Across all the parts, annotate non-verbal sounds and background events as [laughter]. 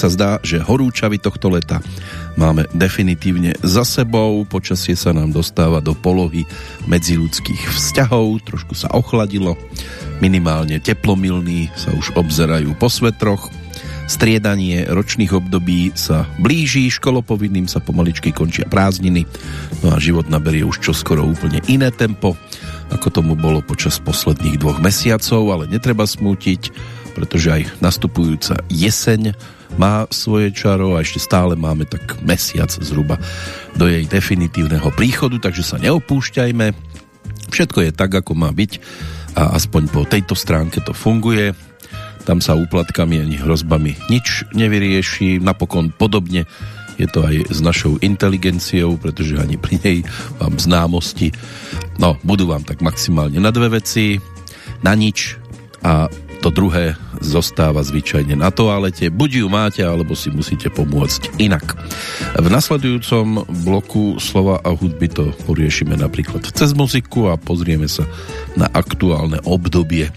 sa zdá, že horúčavy tohto leta máme definitívne za sebou. Počasie sa nám dostáva do polohy medziludských vzťahov, trošku sa ochladilo, minimálne teplomilní sa už obzerajú po svetroch. Striedanie ročných období sa blíži, školopovinným sa pomaličky končia prázdniny, no a život naberie už čoskoro úplne iné tempo, ako tomu bolo počas posledných dvoch mesiacov, ale netreba smútiť, pretože aj nastupujúca jeseň má svoje čaro a ešte stále máme tak mesiac zhruba do jej definitívneho príchodu, takže sa neopúšťajme. Všetko je tak, ako má byť a aspoň po tejto stránke to funguje. Tam sa úplatkami ani hrozbami nič nevyrieši. Napokon podobne je to aj s našou inteligenciou, pretože ani pri nej vám známosti no, budú vám tak maximálne na dve veci, na nič a to druhé zostáva zvyčajne na toalete. Buď ju máte, alebo si musíte pomôcť inak. V nasledujúcom bloku slova a hudby to poriešime napríklad cez muziku a pozrieme sa na aktuálne obdobie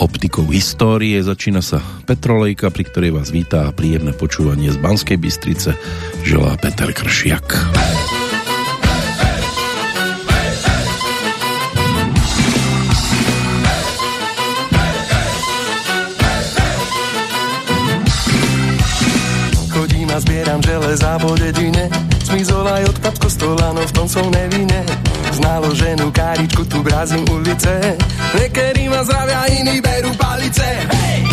optikou histórie. Začína sa Petrolejka, pri ktorej vás vítá a príjemné počúvanie z Banskej Bystrice želá Peter Kršiak. zbieram železá po dedine Zmizol aj odpad kostola, no v tom som nevine Znaloženú káričku tu brazím ulice. Niekedy ma zdravia, iní berú palice. Hej!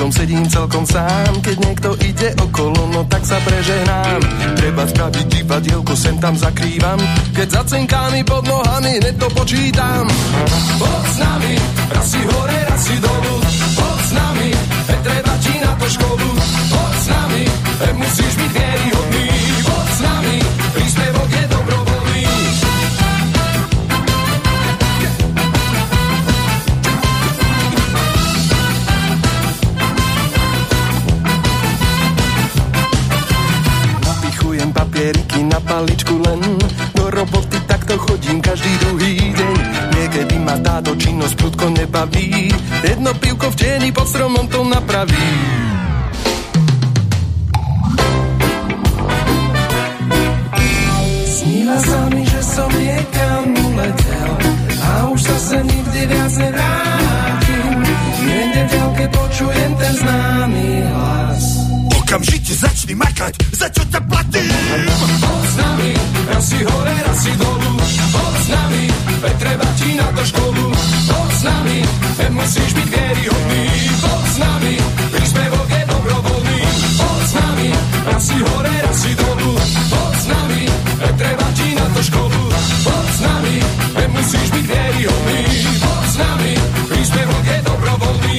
Klobúčikom sedím celkom sám. Keď niekto ide okolo, no tak sa preženám Treba spraviť divadielko, sem tam zakrývam. Keď zacenkány pod nohami, hneď to počítam. Poď s nami, raz si hore, raz si dolu. Poď s nami, treba ti na to školu Poď s nami, musíš byť vieryhodný paličku len. Do roboty takto chodím každý druhý deň. Niekedy ma táto činnosť prudko nebaví. Jedno pivko v tieni pod stromom to napraví. Sníva sa mi, že som niekam uletel A už sa sem nikdy viac nevrátim. Niekde ďalke počujem ten známy hlas Okamžite začni makať, za čo ťa platím. Poď s nami, raz si hore, raz si dolu. Poď s nami, treba ti na to školu. Poď s nami, veď musíš byť vieryhodný. Poď s nami, príspevok je dobrovoľný. Poď s nami, raz si hore, raz si dolu. Poď s nami, treba ti na to školu. Poď s nami, veď musíš byť vieryhodný. Poď s nami, príspevok je dobrovoľný.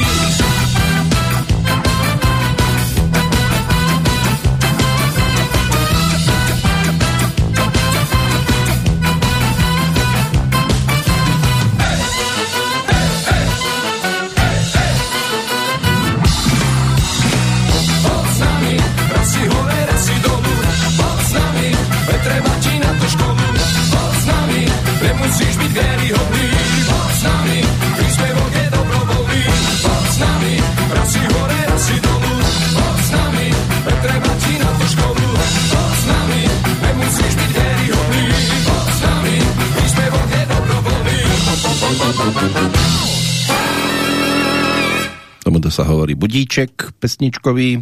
Sa hovorí budíček pesničkový,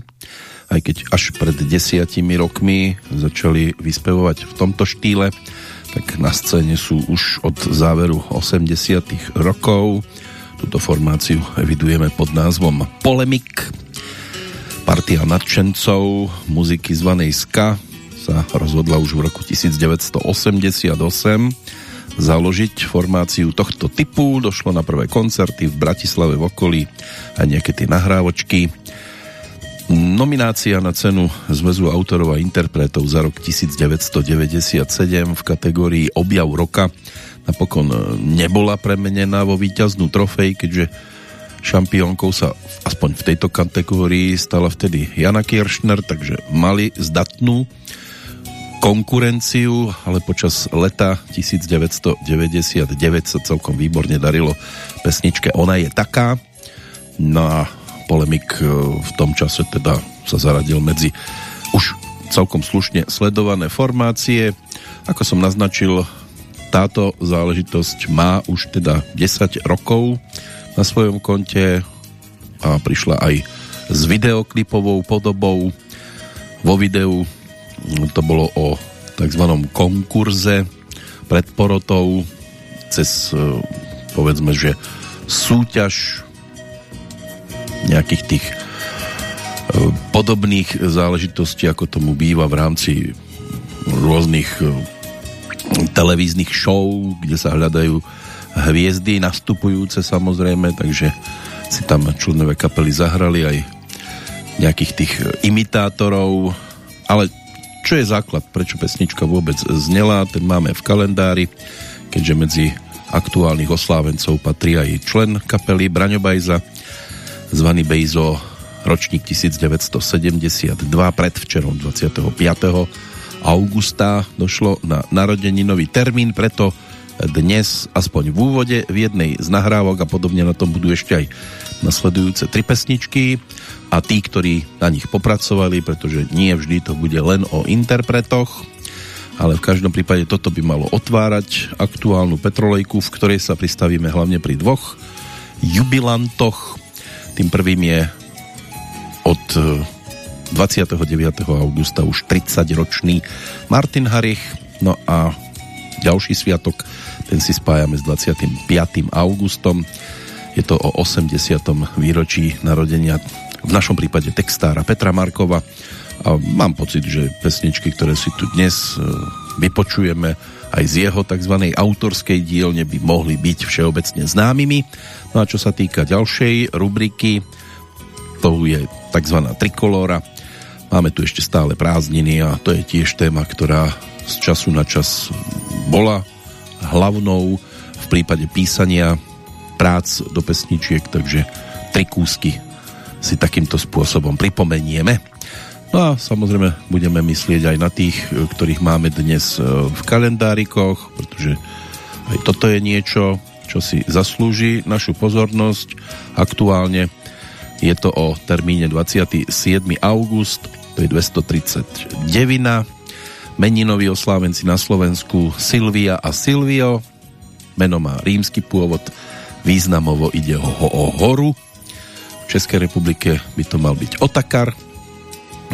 aj keď až pred desiatimi rokmi začali vyspevovať v tomto štýle, tak na scéne sú už od záveru 80 rokov. Túto formáciu evidujeme pod názvom Polemik. Partia nadšencov muziky zvanej Ska sa rozhodla už v roku 1988 založiť formáciu tohto typu. Došlo na prvé koncerty v Bratislave v okolí a nejaké tie nahrávočky. Nominácia na cenu Zväzu autorov a interpretov za rok 1997 v kategórii Objav roka napokon nebola premenená vo víťaznú trofej, keďže šampiónkou sa aspoň v tejto kategórii stala vtedy Jana Kiršner, takže mali zdatnú konkurenciu, ale počas leta 1999 sa celkom výborne darilo pesničke Ona je taká. No a polemik e, v tom čase teda sa zaradil medzi už celkom slušne sledované formácie. Ako som naznačil, táto záležitosť má už teda 10 rokov na svojom konte a prišla aj s videoklipovou podobou. Vo videu to bolo o tzv. konkurze pred porotou cez e, povedzme, že súťaž nejakých tých e, podobných záležitostí, ako tomu býva v rámci rôznych e, televíznych show, kde sa hľadajú hviezdy nastupujúce samozrejme, takže si tam čudnové kapely zahrali aj nejakých tých imitátorov, ale čo je základ, prečo pesnička vôbec znela, ten máme v kalendári, keďže medzi aktuálnych oslávencov patrí aj člen kapely Braňo Bajza, zvaný Bejzo, ročník 1972, predvčerom 25. augusta došlo na narodeninový termín, preto dnes aspoň v úvode v jednej z nahrávok a podobne na tom budú ešte aj nasledujúce tri pesničky a tí, ktorí na nich popracovali, pretože nie vždy to bude len o interpretoch, ale v každom prípade toto by malo otvárať aktuálnu petrolejku, v ktorej sa pristavíme hlavne pri dvoch jubilantoch. Tým prvým je od 29. augusta už 30-ročný Martin Harich, no a ďalší sviatok ten si spájame s 25. augustom. Je to o 80. výročí narodenia v našom prípade textára Petra Markova a mám pocit, že pesničky, ktoré si tu dnes e, vypočujeme aj z jeho tzv. autorskej dielne by mohli byť všeobecne známymi. No a čo sa týka ďalšej rubriky, to je tzv. trikolóra. Máme tu ešte stále prázdniny a to je tiež téma, ktorá z času na čas bola hlavnou v prípade písania prác do pesničiek, takže tri kúsky si takýmto spôsobom pripomenieme. No a samozrejme budeme myslieť aj na tých, ktorých máme dnes e, v kalendárikoch, pretože aj toto je niečo, čo si zaslúži našu pozornosť. Aktuálne je to o termíne 27. august, to je 239 meninoví oslávenci na Slovensku Silvia a Silvio. Meno má rímsky pôvod, významovo ide o, o horu. V Českej republike by to mal byť Otakar,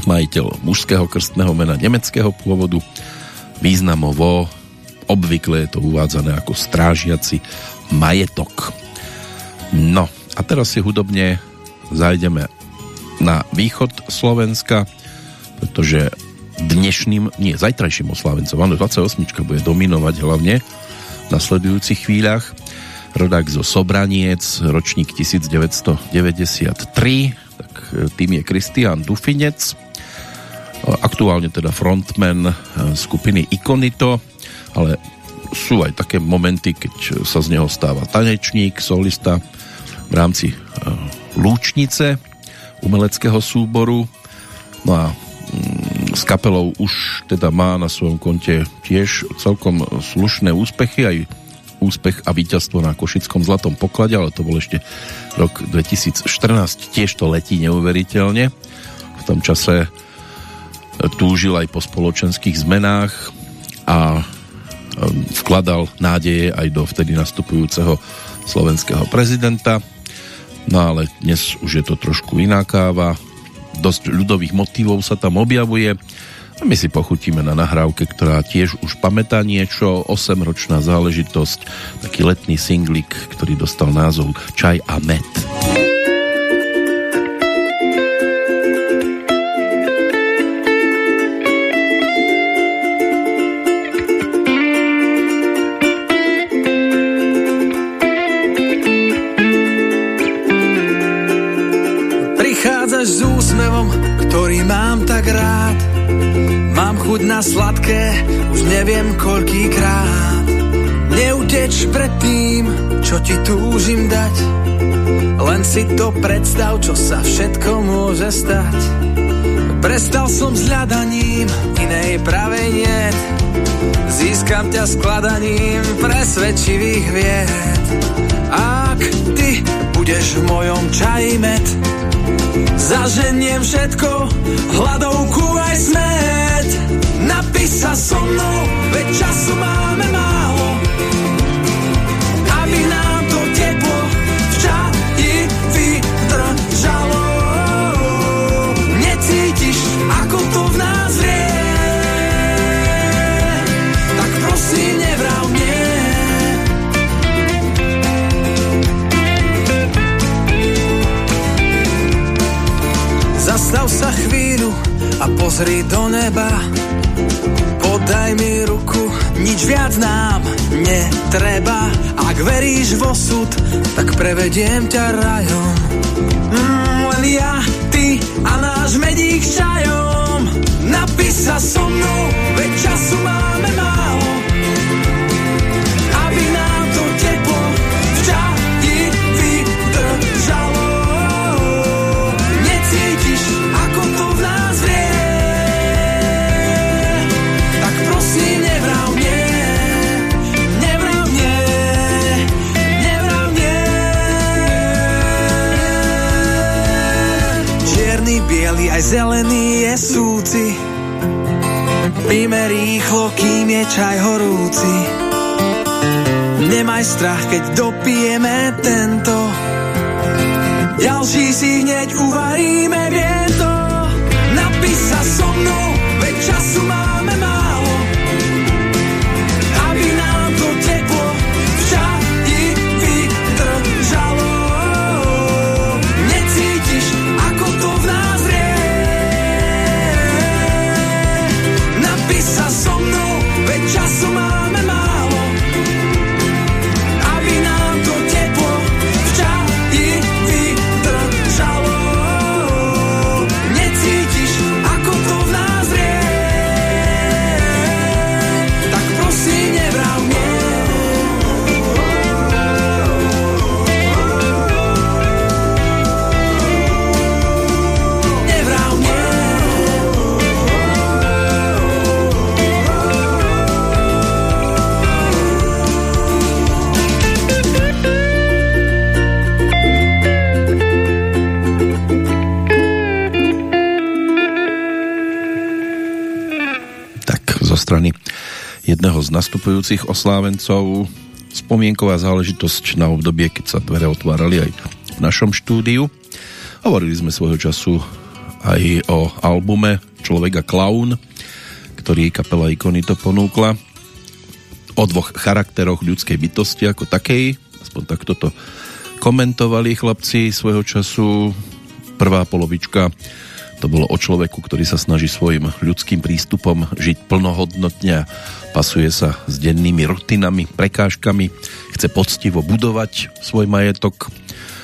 majiteľ mužského krstného mena nemeckého pôvodu. Významovo obvykle je to uvádzané ako strážiaci majetok. No a teraz si hudobne zajdeme na východ Slovenska, pretože dnešným, nie, zajtrajším oslávencom. Áno, 28 bude dominovať hlavne v nasledujúcich chvíľach. Rodák zo Sobraniec, ročník 1993, tak e, tým je Kristián Dufinec, aktuálne teda frontman e, skupiny Ikonito, ale sú aj také momenty, keď sa z neho stáva tanečník, solista v rámci e, Lúčnice umeleckého súboru. No a s kapelou už teda má na svojom konte tiež celkom slušné úspechy, aj úspech a víťazstvo na Košickom zlatom poklade, ale to bol ešte rok 2014, tiež to letí neuveriteľne. V tom čase túžil aj po spoločenských zmenách a um, vkladal nádeje aj do vtedy nastupujúceho slovenského prezidenta. No ale dnes už je to trošku iná káva dosť ľudových motivov sa tam objavuje. A my si pochutíme na nahrávke, ktorá tiež už pamätá niečo, 8-ročná záležitosť, taký letný singlik, ktorý dostal názov Čaj a med. ktorý na sladké, už neviem koľkýkrát. Neuteč pred tým, čo ti túžim dať. Len si to predstav, čo sa všetko môže stať. Prestal som s hľadaním, inej pravej niet. Získam ťa skladaním presvedčivých vied. Ak ty budeš v mojom čaji med, zaženiem všetko, hladovku aj smet. Napíš sa so mnou, veď času máme málo, aby nám to teplo v čaji vydržalo. Necítiš, ako to v nás vrie, tak prosím nevrav mne. Zastav sa chvíľu a pozri do neba. Podaj mi ruku, nič viac nám netreba. Ak veríš vo súd, tak prevediem ťa rajom. Mm, len ja, ty a náš medík čajom. Napíš sa so mnou, veď času máme málo. Biely, aj zelený je súci, píme rýchlo, kým je čaj horúci. Nemaj strach, keď dopijeme tento, ďalší si hneď uvaríme, viem strany jedného z nastupujúcich oslávencov spomienková záležitosť na obdobie, keď sa dvere otvárali aj v našom štúdiu. Hovorili sme svojho času aj o albume Človeka Klaun, ktorý kapela Ikony to ponúkla. O dvoch charakteroch ľudskej bytosti ako takej, aspoň takto to komentovali chlapci svojho času. Prvá polovička to bolo o človeku, ktorý sa snaží svojim ľudským prístupom žiť plnohodnotne a pasuje sa s dennými rutinami, prekážkami, chce poctivo budovať svoj majetok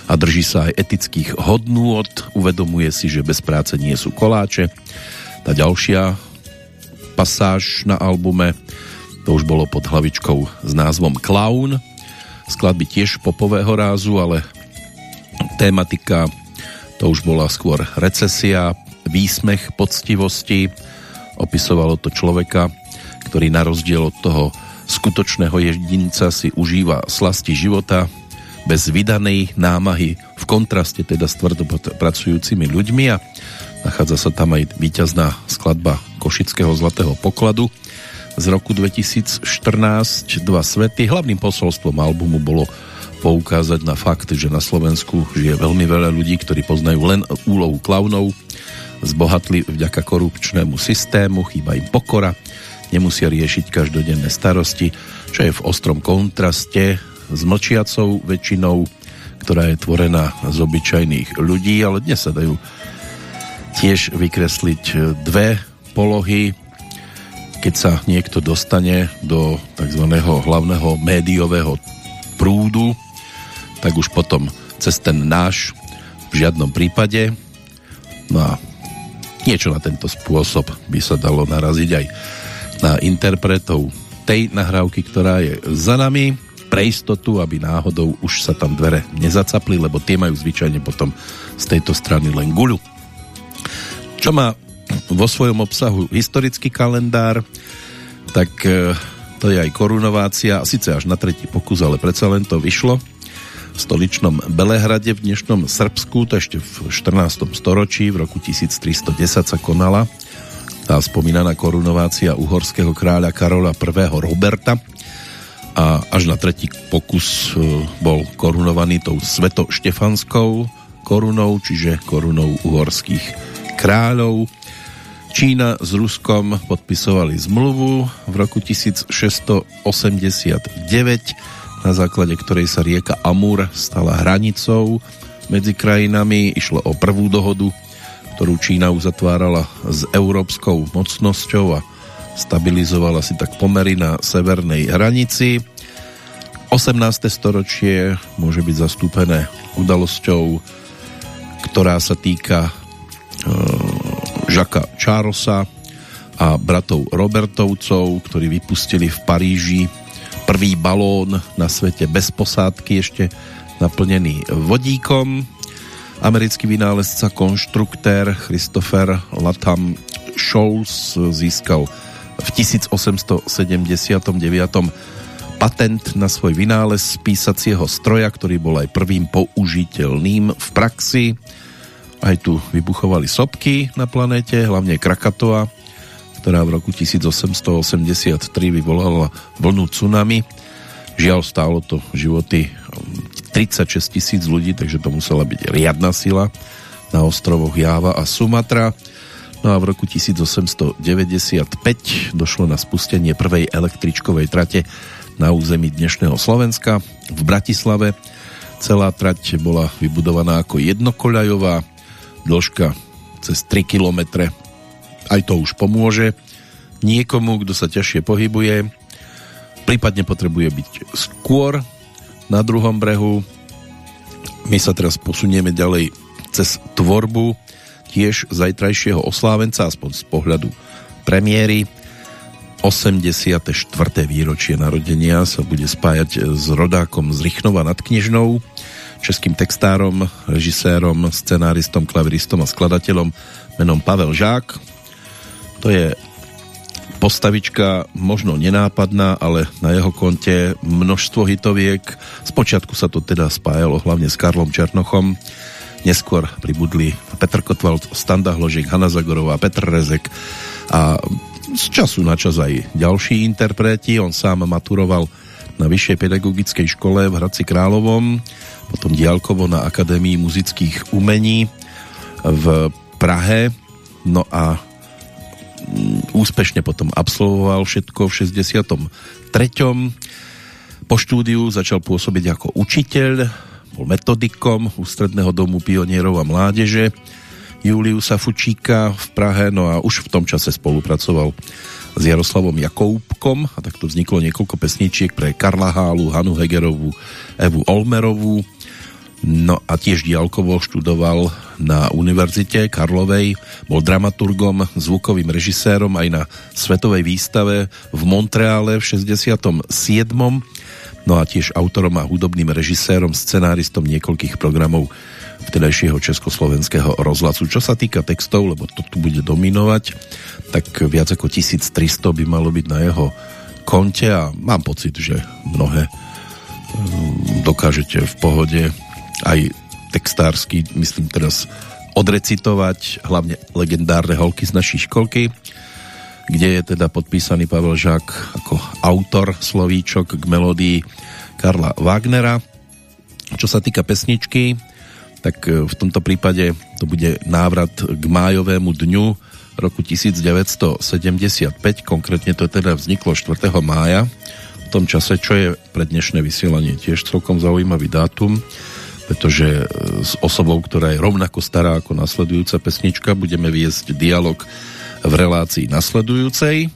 a drží sa aj etických hodnôt, uvedomuje si, že bez práce nie sú koláče. Tá ďalšia pasáž na albume to už bolo pod hlavičkou s názvom Clown. Skladby tiež popového rázu, ale tématika to už bola skôr recesia, výsmech poctivosti. Opisovalo to človeka, ktorý na rozdiel od toho skutočného jedinca si užíva slasti života bez vydanej námahy v kontraste teda s tvrdo pracujúcimi ľuďmi a nachádza sa tam aj víťazná skladba Košického zlatého pokladu z roku 2014 Dva svety. Hlavným posolstvom albumu bolo poukázať na fakt, že na Slovensku žije veľmi veľa ľudí, ktorí poznajú len úlohu klaunov, zbohatli vďaka korupčnému systému, chýba im pokora, nemusia riešiť každodenné starosti, čo je v ostrom kontraste s mlčiacou väčšinou, ktorá je tvorená z obyčajných ľudí, ale dnes sa dajú tiež vykresliť dve polohy, keď sa niekto dostane do tzv. hlavného médiového prúdu, tak už potom cez ten náš v žiadnom prípade. No a niečo na tento spôsob by sa dalo naraziť aj na interpretov tej nahrávky, ktorá je za nami pre istotu, aby náhodou už sa tam dvere nezacapli, lebo tie majú zvyčajne potom z tejto strany len guľu. čo má vo svojom obsahu historický kalendár, tak e, to je aj korunovácia, síce až na tretí pokus, ale predsa len to vyšlo stoličnom Belehrade v dnešnom Srbsku, to ešte v 14. storočí, v roku 1310 sa konala tá spomínaná korunovácia uhorského kráľa Karola I. Roberta, a až na tretí pokus e, bol korunovaný tou svetoštefanskou korunou, čiže korunou uhorských kráľov. Čína s Ruskom podpisovali zmluvu v roku 1689, na základe ktorej sa rieka Amur stala hranicou medzi krajinami. Išlo o prvú dohodu, ktorú Čína uzatvárala s európskou mocnosťou a stabilizovala si tak pomery na severnej hranici. 18. storočie môže byť zastúpené udalosťou, ktorá sa týka e, Žaka a bratov Robertovcov, ktorí vypustili v Paríži prvý balón na svete bez posádky, ešte naplnený vodíkom. Americký vynálezca, konštruktér Christopher Latham Scholz získal v 1879 patent na svoj vynález písacieho stroja, ktorý bol aj prvým použiteľným v praxi. Aj tu vybuchovali sopky na planéte, hlavne Krakatoa, ktorá v roku 1883 vyvolala vlnu tsunami. Žiaľ, stálo to životy 36 tisíc ľudí, takže to musela byť riadna sila na ostrovoch Jáva a Sumatra. No a v roku 1895 došlo na spustenie prvej električkovej trate na území dnešného Slovenska v Bratislave. Celá trať bola vybudovaná ako jednokoľajová, dĺžka cez 3 km. Aj to už pomôže niekomu, kto sa ťažšie pohybuje, prípadne potrebuje byť skôr na druhom brehu. My sa teraz posunieme ďalej cez tvorbu tiež zajtrajšieho oslávenca, aspoň z pohľadu premiéry. 84. výročie narodenia sa bude spájať s rodákom z Rychnova nad Knižnou, českým textárom, režisérom, scenáristom, klaviristom a skladateľom menom Pavel Žák. To je postavička možno nenápadná, ale na jeho konte množstvo hitoviek. Spočiatku sa to teda spájalo hlavne s Karlom Černochom, Neskôr pribudli Petr Kotwald, Standa Hložik, Hanna Zagorová, Petr Rezek a z času na čas aj ďalší interpreti. On sám maturoval na Vyššej pedagogickej škole v Hradci Královom, potom diálkovo na Akadémii muzických umení v Prahe. No a úspešne potom absolvoval všetko v 63. Po štúdiu začal pôsobiť ako učiteľ bol metodikom Ústredného domu pionierov a mládeže Juliusa Fučíka v Prahe, no a už v tom čase spolupracoval s Jaroslavom Jakoubkom a takto vzniklo niekoľko pesničiek pre Karla Hálu, Hanu Hegerovú, Evu Olmerovú, no a tiež diálkovo študoval na Univerzite Karlovej, bol dramaturgom, zvukovým režisérom aj na svetovej výstave v Montreale v 67 no a tiež autorom a hudobným režisérom, scenáristom niekoľkých programov vtedajšieho československého rozhlasu. Čo sa týka textov, lebo to tu bude dominovať, tak viac ako 1300 by malo byť na jeho konte a mám pocit, že mnohé mm, dokážete v pohode aj textársky, myslím teraz odrecitovať, hlavne legendárne holky z našej školky, kde je teda podpísaný Pavel Žák ako autor slovíčok k melódii Karla Wagnera. Čo sa týka pesničky, tak e, v tomto prípade to bude návrat k májovému dňu roku 1975, konkrétne to teda vzniklo 4. mája, v tom čase, čo je pre dnešné vysielanie tiež celkom zaujímavý dátum, pretože e, s osobou, ktorá je rovnako stará ako nasledujúca pesnička, budeme viesť dialog v relácii nasledujúcej.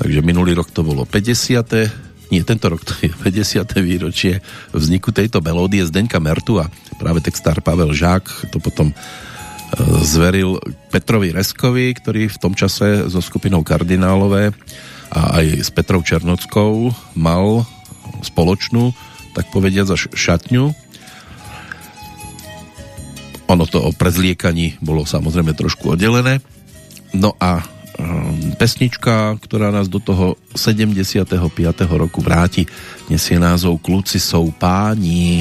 Takže minulý rok to bolo 50. Nie, tento rok to je 50. výročie vzniku tejto melódie Zdeňka Mertu a práve textár Pavel Žák to potom e, zveril Petrovi Reskovi, ktorý v tom čase so skupinou Kardinálové a aj s Petrou Černockou mal spoločnú, tak povediať, až šatňu Ono to o prezliekaní bolo samozrejme trošku oddelené. No a um, pesnička, ktorá nás do toho 75. roku vráti, nesie názov Kluci sú páni.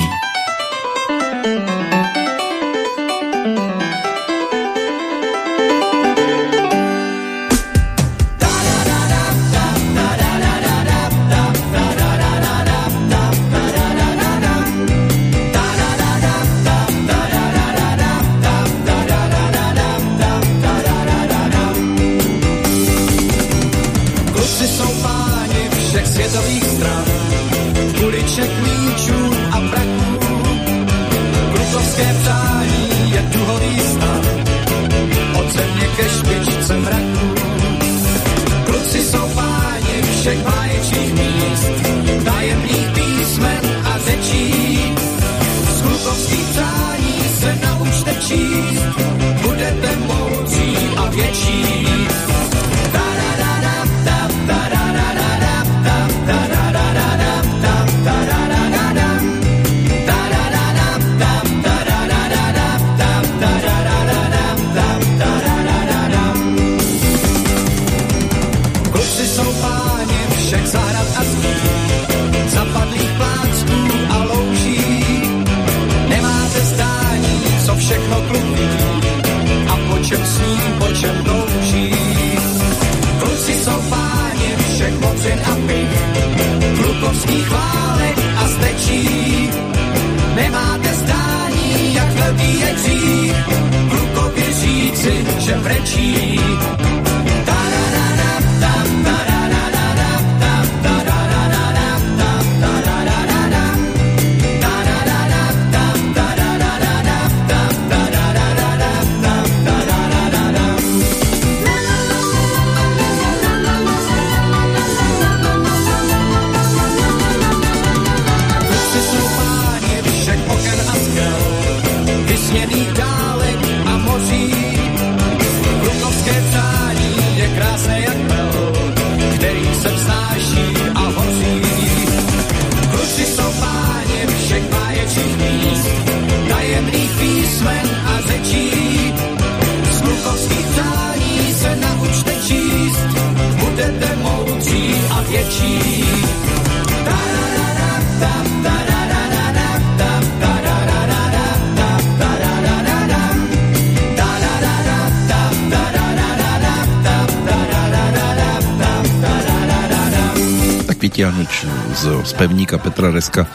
Spevníka Petra Reska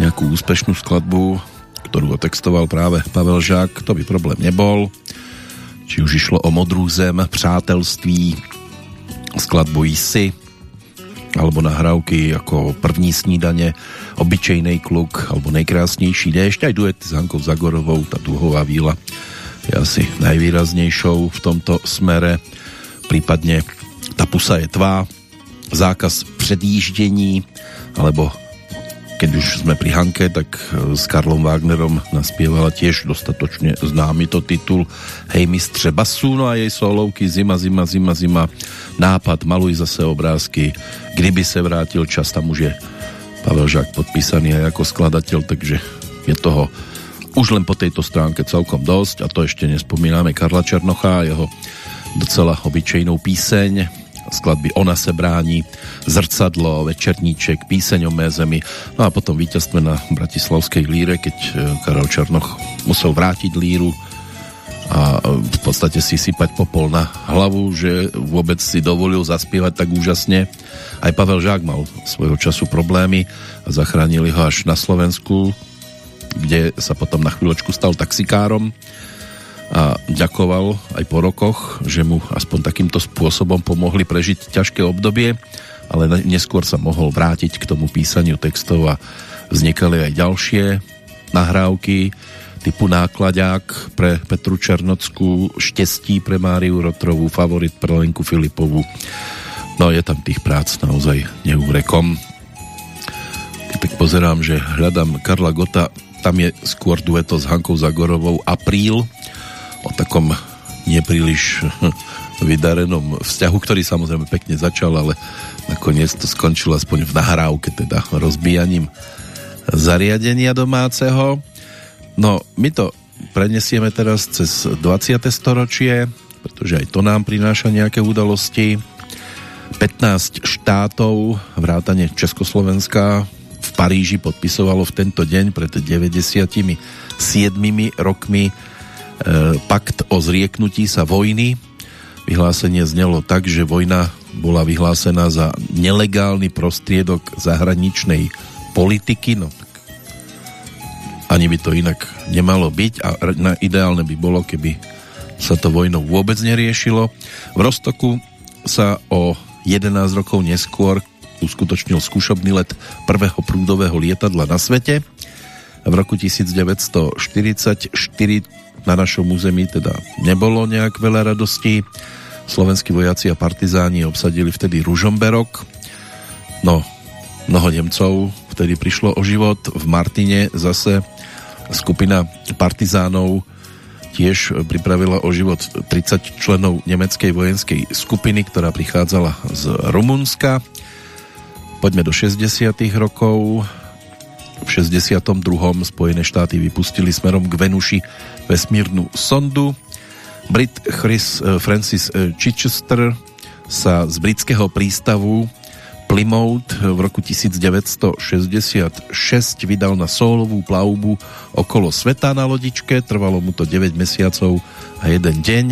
nejakú úspešnú skladbu, ktorú otextoval práve Pavel Žák, to by problém nebol. Či už išlo o Modrú zem, Přátelství, skladbu Jsi, alebo nahrávky ako První snídane, Obyčejnej kluk, alebo Nejkrásnější déšť, aj duet s Hankou Zagorovou, tá dlhová víla je asi najvýraznejšou v tomto smere. Prípadne Tá pusa je tvá, zákaz předjíždění, alebo keď už sme pri Hanke, tak e, s Karlom Wagnerom naspievala tiež dostatočne známy to titul Hej mistře basu, no a jej solovky Zima, zima, zima, zima, nápad, maluj zase obrázky, kdyby se vrátil čas, tam už je Pavel Žák podpísaný aj ako skladateľ, takže je toho už len po tejto stránke celkom dosť a to ešte nespomíname Karla Černocha jeho docela obyčejnou píseň skladby Ona se brání, Zrcadlo, Večerníček, Píseň o mé zemi. No a potom víťazstve na Bratislavskej líre, keď e, Karel Černoch musel vrátiť líru a e, v podstate si sypať popol na hlavu, že vôbec si dovolil zaspievať tak úžasne. Aj Pavel Žák mal svojho času problémy a zachránili ho až na Slovensku, kde sa potom na chvíľočku stal taxikárom a ďakoval aj po rokoch, že mu aspoň takýmto spôsobom pomohli prežiť ťažké obdobie, ale neskôr sa mohol vrátiť k tomu písaniu textov a vznikali aj ďalšie nahrávky typu nákladák pre Petru Černockú, Štestí pre Máriu Rotrovú, Favorit pre Lenku Filipovú. No je tam tých prác naozaj neúrekom. Keď pozerám, že hľadám Karla Gota, tam je skôr dueto s Hankou Zagorovou Apríl, o takom nepríliš [laughs] vydarenom vzťahu, ktorý samozrejme pekne začal, ale nakoniec to skončilo aspoň v nahrávke, teda rozbíjaním zariadenia domáceho. No, my to prenesieme teraz cez 20. storočie, pretože aj to nám prináša nejaké udalosti. 15 štátov, vrátane Československa, v Paríži podpisovalo v tento deň pred 97 rokmi pakt o zrieknutí sa vojny. Vyhlásenie znelo tak, že vojna bola vyhlásená za nelegálny prostriedok zahraničnej politiky, no ani by to inak nemalo byť a ideálne by bolo, keby sa to vojnou vôbec neriešilo. V Rostoku sa o 11 rokov neskôr uskutočnil skúšobný let prvého prúdového lietadla na svete. V roku 1944 na našom území teda nebolo nejak veľa radostí. Slovenskí vojaci a partizáni obsadili vtedy Ružomberok. No, mnoho Nemcov vtedy prišlo o život. V Martine zase skupina partizánov tiež pripravila o život 30 členov nemeckej vojenskej skupiny, ktorá prichádzala z Rumunska. Poďme do 60 rokov. V 62. Spojené štáty vypustili smerom k Venuši vesmírnu sondu. Brit Chris eh, Francis eh, Chichester sa z britského prístavu Plymouth v roku 1966 vydal na solovú plavbu okolo sveta na lodičke, trvalo mu to 9 mesiacov a jeden deň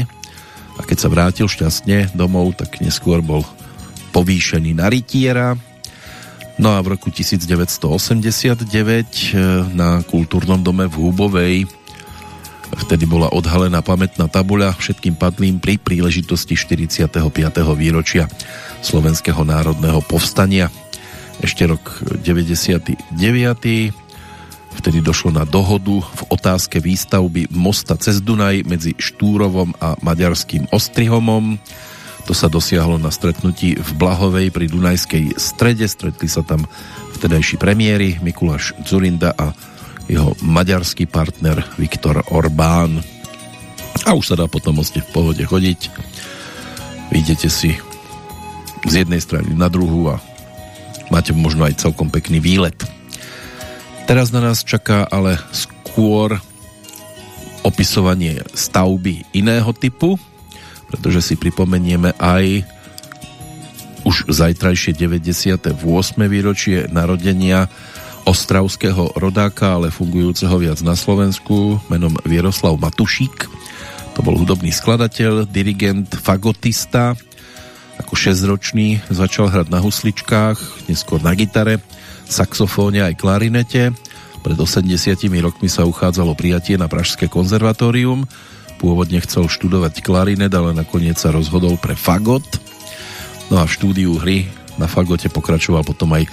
a keď sa vrátil šťastne domov, tak neskôr bol povýšený na rytiera. No a v roku 1989 eh, na kultúrnom dome v Húbovej Vtedy bola odhalená pamätná tabuľa všetkým padlým pri príležitosti 45. výročia Slovenského národného povstania. Ešte rok 99. Vtedy došlo na dohodu v otázke výstavby mosta cez Dunaj medzi Štúrovom a Maďarským Ostrihomom. To sa dosiahlo na stretnutí v Blahovej pri Dunajskej strede. Stretli sa tam vtedajší premiéry Mikuláš Zurinda a jeho maďarský partner Viktor Orbán. A už sa dá potom ste v pohode chodiť. Vidíte si z jednej strany na druhú a máte možno aj celkom pekný výlet. Teraz na nás čaká ale skôr opisovanie stavby iného typu, pretože si pripomenieme aj už zajtrajšie 98. výročie narodenia ostravského rodáka, ale fungujúceho viac na Slovensku, menom Vieroslav Matušík. To bol hudobný skladateľ, dirigent, fagotista. Ako 6-ročný začal hrať na husličkách, neskôr na gitare, saxofóne aj klarinete. Pred 80 rokmi sa uchádzalo prijatie na Pražské konzervatórium. Pôvodne chcel študovať klarinet, ale nakoniec sa rozhodol pre fagot. No a v štúdiu hry na fagote pokračoval potom aj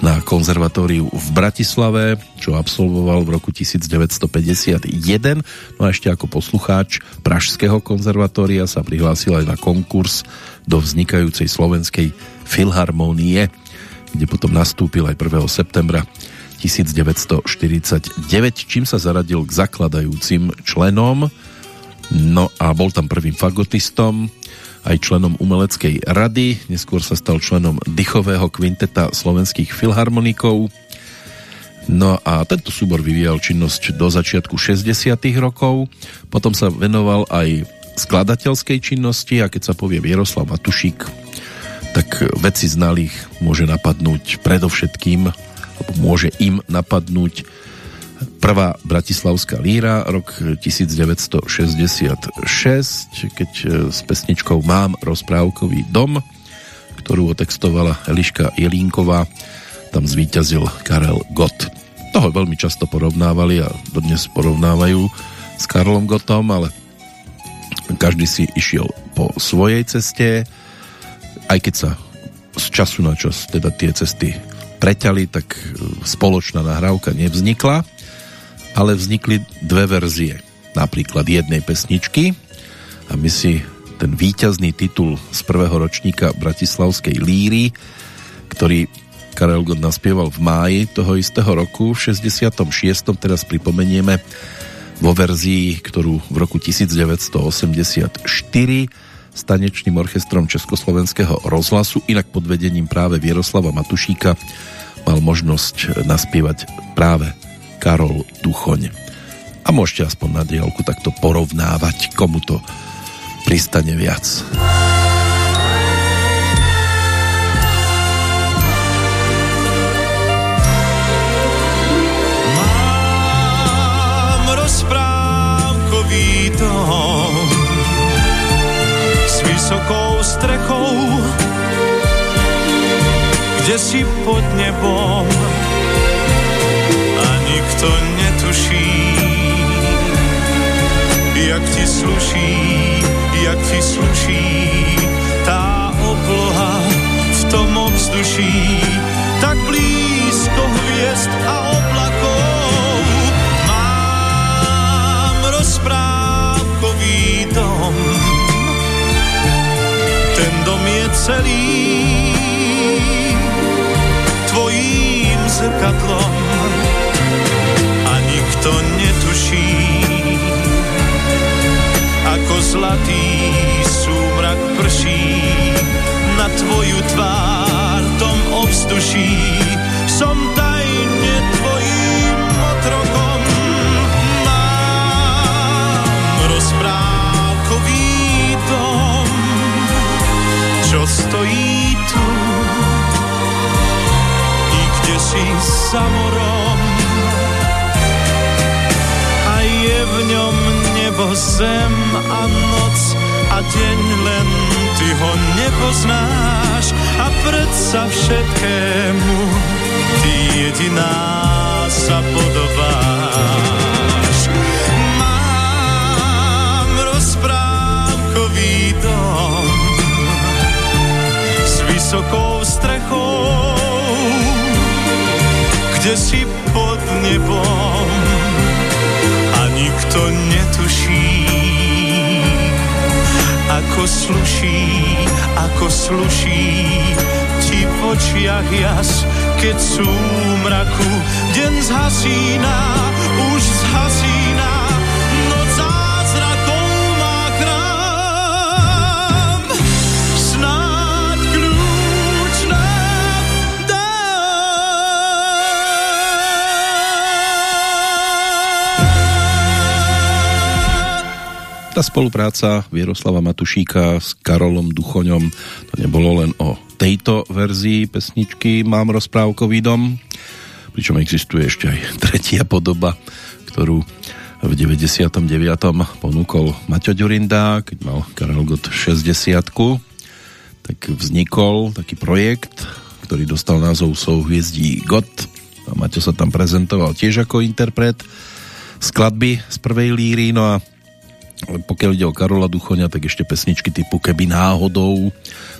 na konzervatóriu v Bratislave, čo absolvoval v roku 1951. No a ešte ako poslucháč Pražského konzervatória sa prihlásil aj na konkurs do vznikajúcej slovenskej filharmónie, kde potom nastúpil aj 1. septembra 1949, čím sa zaradil k zakladajúcim členom. No a bol tam prvým fagotistom, aj členom umeleckej rady, neskôr sa stal členom dychového kvinteta slovenských filharmonikov. No a tento súbor vyvíjal činnosť do začiatku 60 rokov, potom sa venoval aj skladateľskej činnosti a keď sa povie Vieroslav Matušík, tak veci znalých môže napadnúť predovšetkým, alebo môže im napadnúť Prvá Bratislavská líra, rok 1966, keď e, s pesničkou Mám rozprávkový dom, ktorú otextovala Eliška Jelínková, tam zvíťazil Karel Gott. Toho veľmi často porovnávali a dodnes porovnávajú s Karlom Gottom, ale každý si išiel po svojej ceste, aj keď sa z času na čas teda tie cesty preťali, tak e, spoločná nahrávka nevznikla ale vznikli dve verzie. Napríklad jednej pesničky a my si ten víťazný titul z prvého ročníka Bratislavskej líry, ktorý Karel Gott naspieval v máji toho istého roku, v 66. teraz pripomenieme vo verzii, ktorú v roku 1984 s tanečným orchestrom Československého rozhlasu, inak pod vedením práve Vieroslava Matušíka, mal možnosť naspievať práve Karol Duchoň. A môžete aspoň na diálku takto porovnávať, komu to pristane viac. Mám rozprávkový dom s vysokou strechou, kde si pod nebom nikto netuší, jak ti sluší, jak ti sluší tá obloha v tom ovzduší, tak blízko hviezd a oblakov. Mám rozprávkový dom, ten dom je celý tvojím zrkadlom ako zlatý súmrak prší na tvoju tvár tom ovzduší. Som tajne tvojím otrokom. Mám rozprávkový dom, čo stojí tu i kde si za nebo, zem a noc a deň len ty ho nepoznáš a predsa všetkému ty jediná sa podobáš. Mám rozprávkový dom s vysokou strechou, kde si pod nebom nikto netuší, ako sluší, ako sluší ti v očiach jas, keď sú mraku. Deň zhasína, už zhasína, Tá spolupráca Vieroslava Matušíka s Karolom Duchoňom. To nebolo len o tejto verzii pesničky Mám rozprávkový dom, pričom existuje ešte aj [laughs] tretia podoba, ktorú v 99. ponúkol Maťo Ďurinda, keď mal Karel Gott 60 tak vznikol taký projekt, ktorý dostal názov Souhviezdí Gott. A Maťo sa tam prezentoval tiež ako interpret skladby z prvej líry, no a pokiaľ ide o Karola Duchoňa, tak ešte pesničky typu Keby náhodou,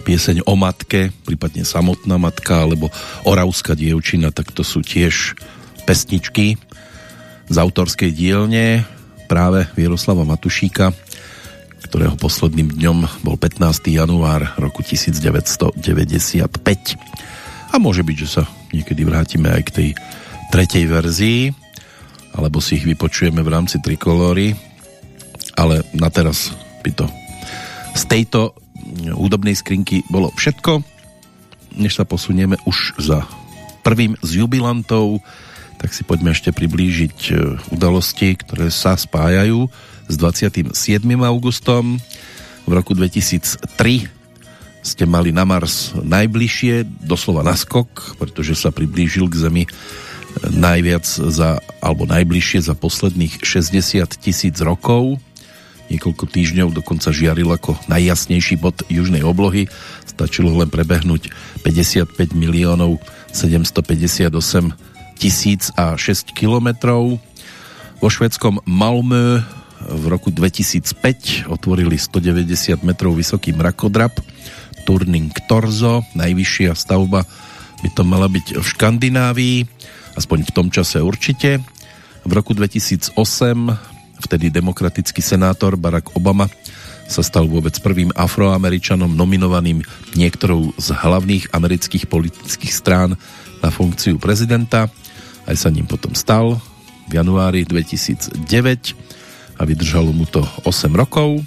pieseň o matke, prípadne samotná matka, alebo Oravská dievčina, tak to sú tiež pesničky z autorskej dielne práve Vieroslava Matušíka, ktorého posledným dňom bol 15. január roku 1995. A môže byť, že sa niekedy vrátime aj k tej tretej verzii, alebo si ich vypočujeme v rámci Trikolóry, ale na teraz by to z tejto hudobnej skrinky bolo všetko. Než sa posunieme už za prvým z jubilantov, tak si poďme ešte priblížiť e, udalosti, ktoré sa spájajú s 27. augustom. V roku 2003 ste mali na Mars najbližšie, doslova naskok, pretože sa priblížil k Zemi najviac za, alebo najbližšie za posledných 60 tisíc rokov niekoľko týždňov dokonca žiaril ako najjasnejší bod južnej oblohy. Stačilo len prebehnúť 55 miliónov 758 tisíc a 6 kilometrov. Vo švedskom Malmö v roku 2005 otvorili 190 metrov vysoký mrakodrap Turning Torzo, najvyššia stavba by to mala byť v Škandinávii, aspoň v tom čase určite. V roku 2008 vtedy demokratický senátor Barack Obama sa stal vôbec prvým afroameričanom nominovaným niektorou z hlavných amerických politických strán na funkciu prezidenta. Aj sa ním potom stal v januári 2009 a vydržalo mu to 8 rokov.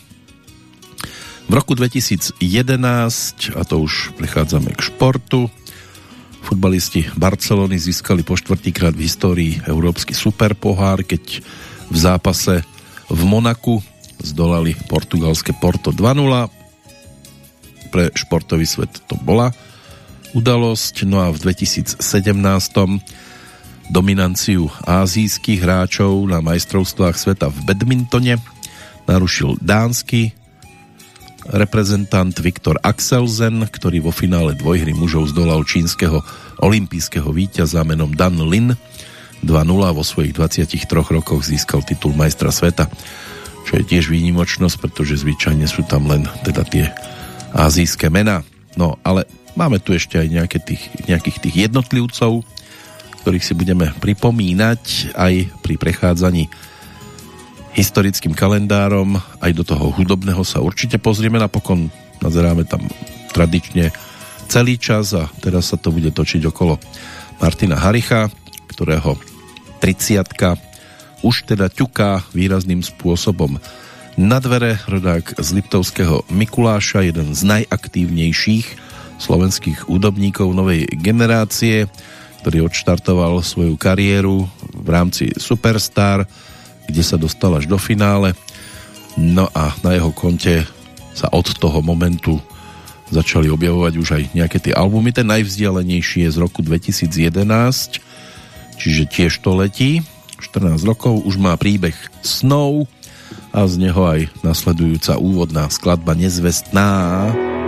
V roku 2011, a to už prechádzame k športu, futbalisti Barcelony získali po štvrtýkrát v histórii Európsky superpohár, keď v zápase v Monaku. Zdolali portugalské Porto 2-0. Pre športový svet to bola udalosť, no a v 2017 dominanciu azijských hráčov na majstrovstvách sveta v badmintone narušil dánsky reprezentant Viktor Axelsen, ktorý vo finále dvojhry mužov zdolal čínskeho olympijského víťaza menom Dan Lin 2-0 vo svojich 23 rokoch získal titul majstra sveta čo je tiež výnimočnosť, pretože zvyčajne sú tam len teda tie azijské mená. No, ale máme tu ešte aj nejaké tých, nejakých tých jednotlivcov, ktorých si budeme pripomínať aj pri prechádzaní historickým kalendárom, aj do toho hudobného sa určite pozrieme, napokon nazeráme tam tradične celý čas a teraz sa to bude točiť okolo Martina Haricha, ktorého 30 už teda ťuká výrazným spôsobom na dvere rodák z Liptovského Mikuláša, jeden z najaktívnejších slovenských údobníkov novej generácie, ktorý odštartoval svoju kariéru v rámci Superstar, kde sa dostal až do finále. No a na jeho konte sa od toho momentu začali objavovať už aj nejaké tie albumy. Ten najvzdialenejší je z roku 2011, čiže tiež to letí. 14 rokov, už má príbeh Snow a z neho aj nasledujúca úvodná skladba Nezvestná. staň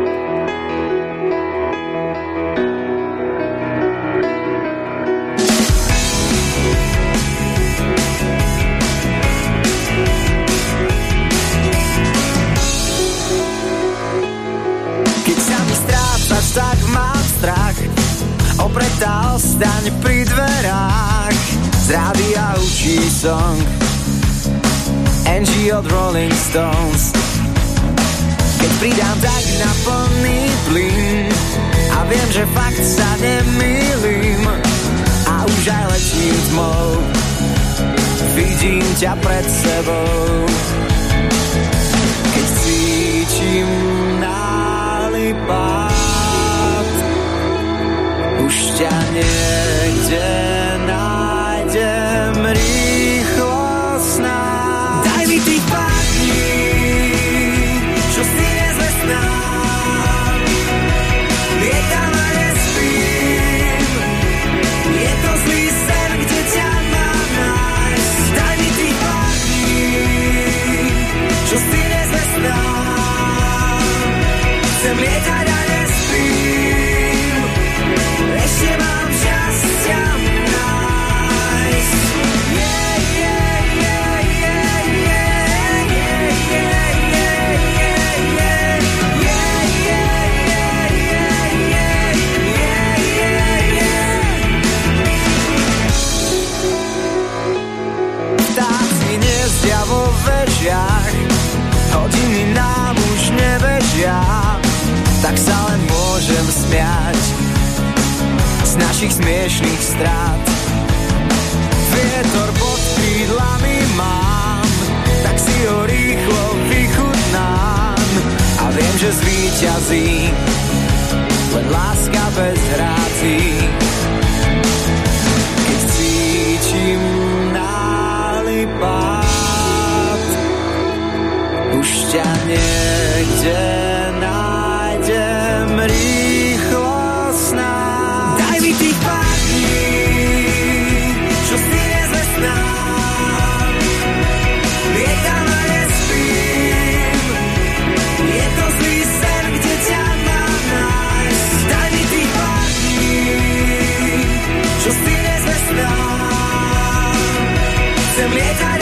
učí song. Angie od Rolling Stones. Keď pridám tak na plný plyn a viem, že fakt sa nemýlim a už aj letím tmou. Vidím ťa pred sebou. Keď cítim nálipát už ťa niekde nájdem očiach Hodiny nám už nebežia Tak sa len môžem smiať Z našich smiešných strát. Vietor pod krídlami mám Tak si ho rýchlo vychutnám. A viem, že zvíťazí Len láska bez hrácí Keď cítim nálipám už ťa niekde nájdem rýchlo snáď. Daj mi tých pár dní, čo si nezvestná. Lietam a nespím, je to zlý sen, kde ťa mám nájsť. Daj mi tých pár dní, čo si nezvestná. Chcem lietať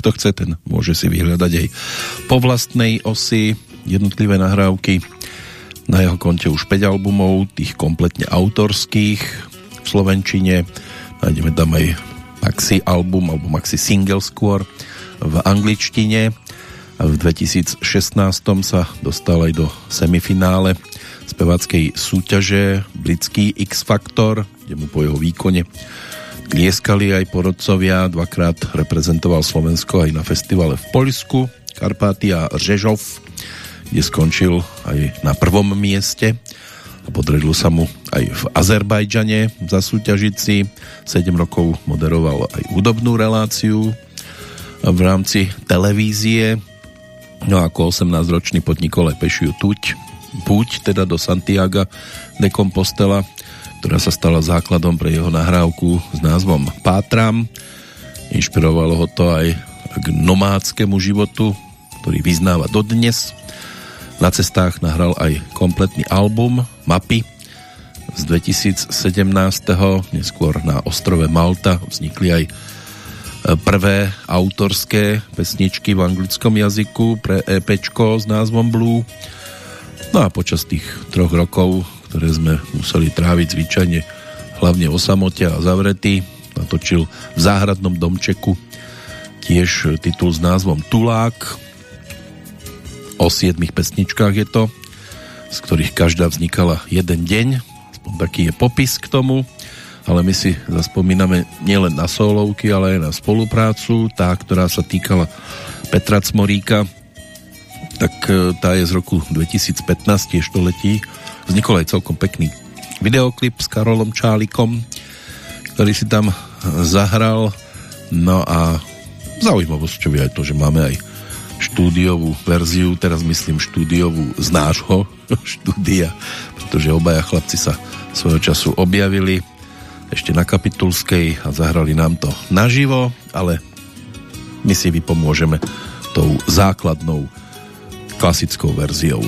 a Ak to chce, ten môže si vyhľadať aj po vlastnej osi jednotlivé nahrávky. Na jeho konte už 5 albumov, tých kompletne autorských, slovenčine. Nájdeme tam aj maxi album alebo maxi single skôr v angličtine. V 2016 sa dostal aj do semifinále speváckej súťaže britský X Factor, kde mu po jeho výkone tlieskali aj porodcovia, dvakrát reprezentoval Slovensko aj na festivale v Poľsku, Karpátia Řežov, kde skončil aj na prvom mieste a podredil sa mu aj v Azerbajdžane za súťažici. 7 rokov moderoval aj údobnú reláciu v rámci televízie. No a ako 18-ročný podnikol aj pešiu tuť, púť teda do Santiago de Compostela ktorá sa stala základom pre jeho nahrávku s názvom Pátram. Inšpirovalo ho to aj k nomádskému životu, ktorý vyznáva dodnes. Na cestách nahral aj kompletný album Mapy z 2017. Neskôr na ostrove Malta vznikli aj prvé autorské pesničky v anglickom jazyku pre EPčko s názvom Blue. No a počas tých troch rokov ktoré sme museli tráviť zvyčajne hlavne o samote a zavretý. Natočil v záhradnom domčeku tiež titul s názvom Tulák. O siedmých pesničkách je to, z ktorých každá vznikala jeden deň. Aspoň taký je popis k tomu ale my si zaspomíname nielen na solovky, ale aj na spoluprácu, tá, ktorá sa týkala Petra Cmoríka, tak e, tá je z roku 2015, tiež to letí Vznikol aj celkom pekný videoklip s Karolom Čálikom, ktorý si tam zahral. No a zaujímavosťou je aj to, že máme aj štúdiovú verziu, teraz myslím štúdiovú z nášho [laughs] štúdia, pretože obaja chlapci sa svojho času objavili ešte na Kapitulskej a zahrali nám to naživo, ale my si vypomôžeme tou základnou klasickou verziou.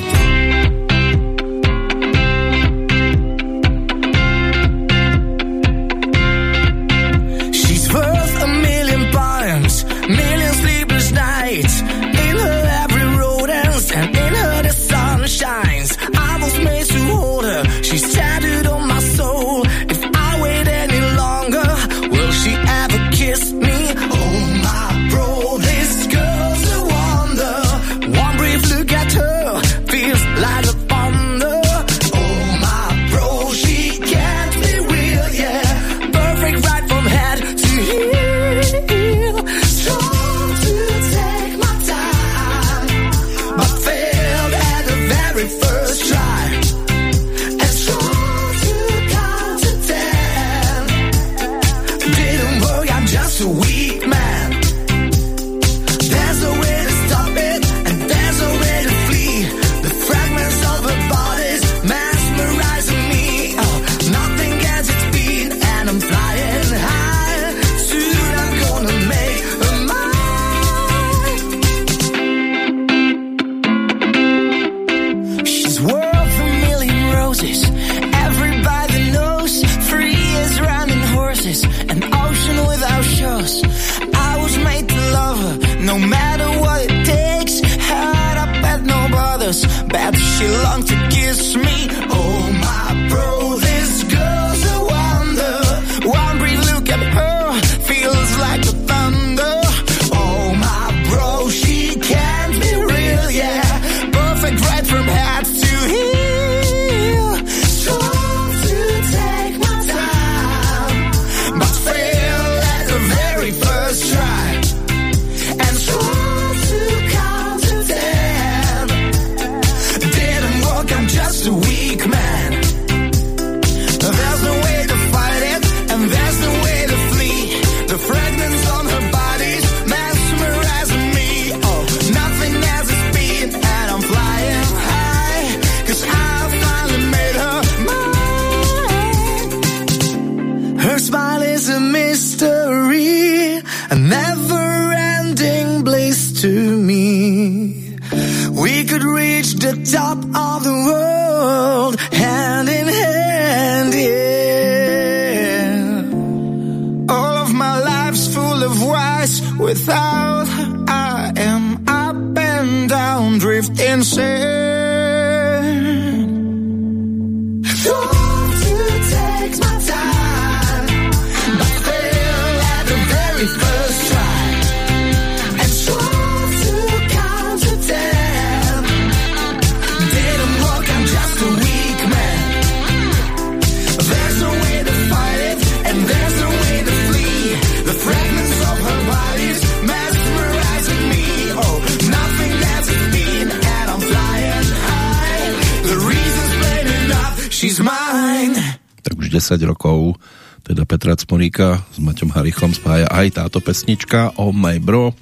Aj táto pesnička Oh My Bro.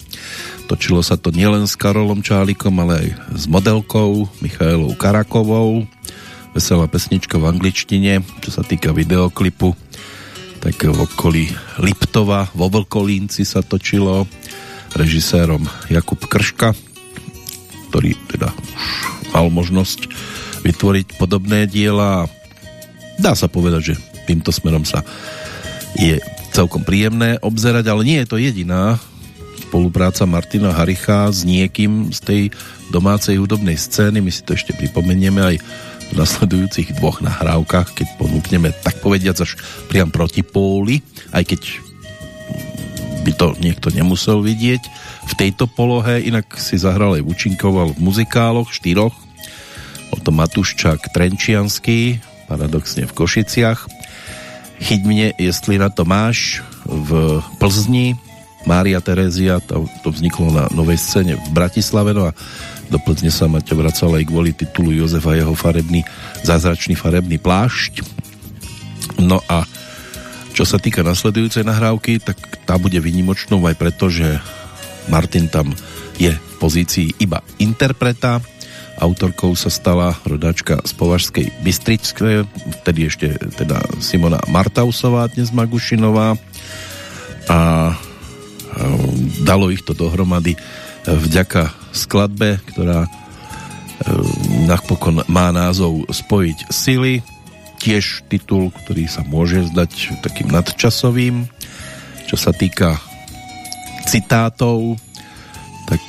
Točilo sa to nielen s Karolom Čálikom, ale aj s modelkou Michailou Karakovou. Veselá pesnička v angličtine, čo sa týka videoklipu. Tak v okolí Liptova, vo Vlkolínci sa točilo režisérom Jakub Krška, ktorý teda už mal možnosť vytvoriť podobné diela. Dá sa povedať, že týmto smerom sa je celkom príjemné obzerať, ale nie je to jediná spolupráca Martina Haricha s niekým z tej domácej hudobnej scény. My si to ešte pripomenieme aj v nasledujúcich dvoch nahrávkach, keď ponúkneme tak povediac až priam proti póli, aj keď by to niekto nemusel vidieť. V tejto polohe, inak si zahral aj účinkoval v muzikáloch štyroch, bol to Matuščák Trenčianský, paradoxne v Košiciach, Chyť mne, jestli na to máš v Plzni, Mária Terézia, to, to vzniklo na novej scéne v Bratislave, no a do Plzne sa Maťo vracal aj kvôli titulu Jozefa jeho farebný, zázračný farebný plášť. No a čo sa týka nasledujúcej nahrávky, tak tá bude vynimočnou aj preto, že Martin tam je v pozícii iba interpreta, Autorkou sa stala rodáčka z Považskej Bystričské, vtedy ešte teda Simona Martausová, dnes Magušinová a dalo ich to dohromady vďaka skladbe, ktorá napokon má názov Spojiť sily, tiež titul, ktorý sa môže zdať takým nadčasovým. Čo sa týka citátov, tak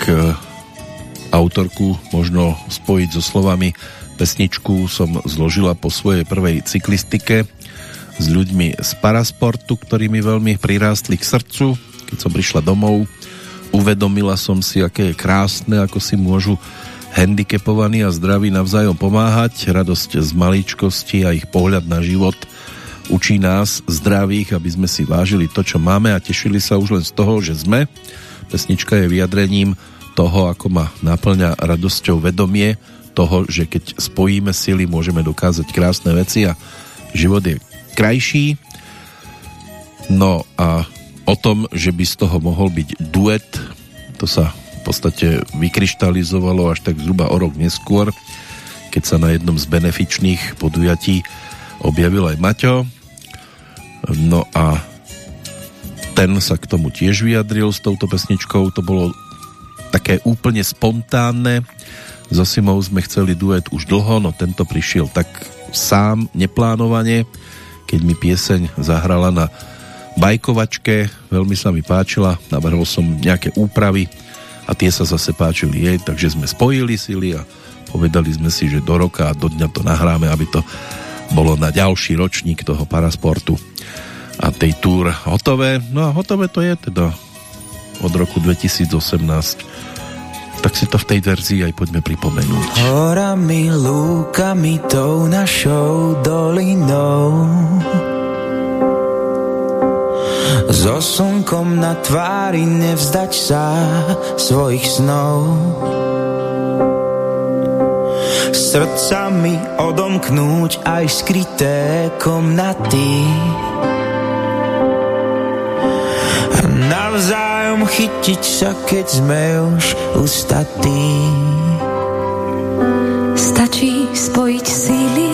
autorku možno spojiť so slovami pesničku som zložila po svojej prvej cyklistike s ľuďmi z parasportu, ktorí mi veľmi prirástli k srdcu. Keď som prišla domov, uvedomila som si, aké je krásne, ako si môžu handicapovaní a zdraví navzájom pomáhať. Radosť z maličkosti a ich pohľad na život učí nás zdravých, aby sme si vážili to, čo máme a tešili sa už len z toho, že sme. Pesnička je vyjadrením toho, ako ma naplňa radosťou vedomie toho, že keď spojíme sily, môžeme dokázať krásne veci a život je krajší. No a o tom, že by z toho mohol byť duet, to sa v podstate vykryštalizovalo až tak zhruba o rok neskôr, keď sa na jednom z benefičných podujatí objavil aj Maťo. No a ten sa k tomu tiež vyjadril s touto pesničkou. To bolo také úplne spontánne. So Simou sme chceli duet už dlho, no tento prišiel tak sám, neplánovane, keď mi pieseň zahrala na bajkovačke, veľmi sa mi páčila, navrhol som nejaké úpravy a tie sa zase páčili jej, takže sme spojili sily a povedali sme si, že do roka a do dňa to nahráme, aby to bolo na ďalší ročník toho parasportu a tej túr hotové. No a hotové to je teda od roku 2018 tak si to v tej verzii aj poďme pripomenúť. Horami, lúkami, tou našou dolinou. So slnkom na tvári nevzdať sa svojich snov. Srdcami odomknúť aj skryté komnaty. Navzájom chytiť sa, keď sme už ustatí. Stačí spojiť síly,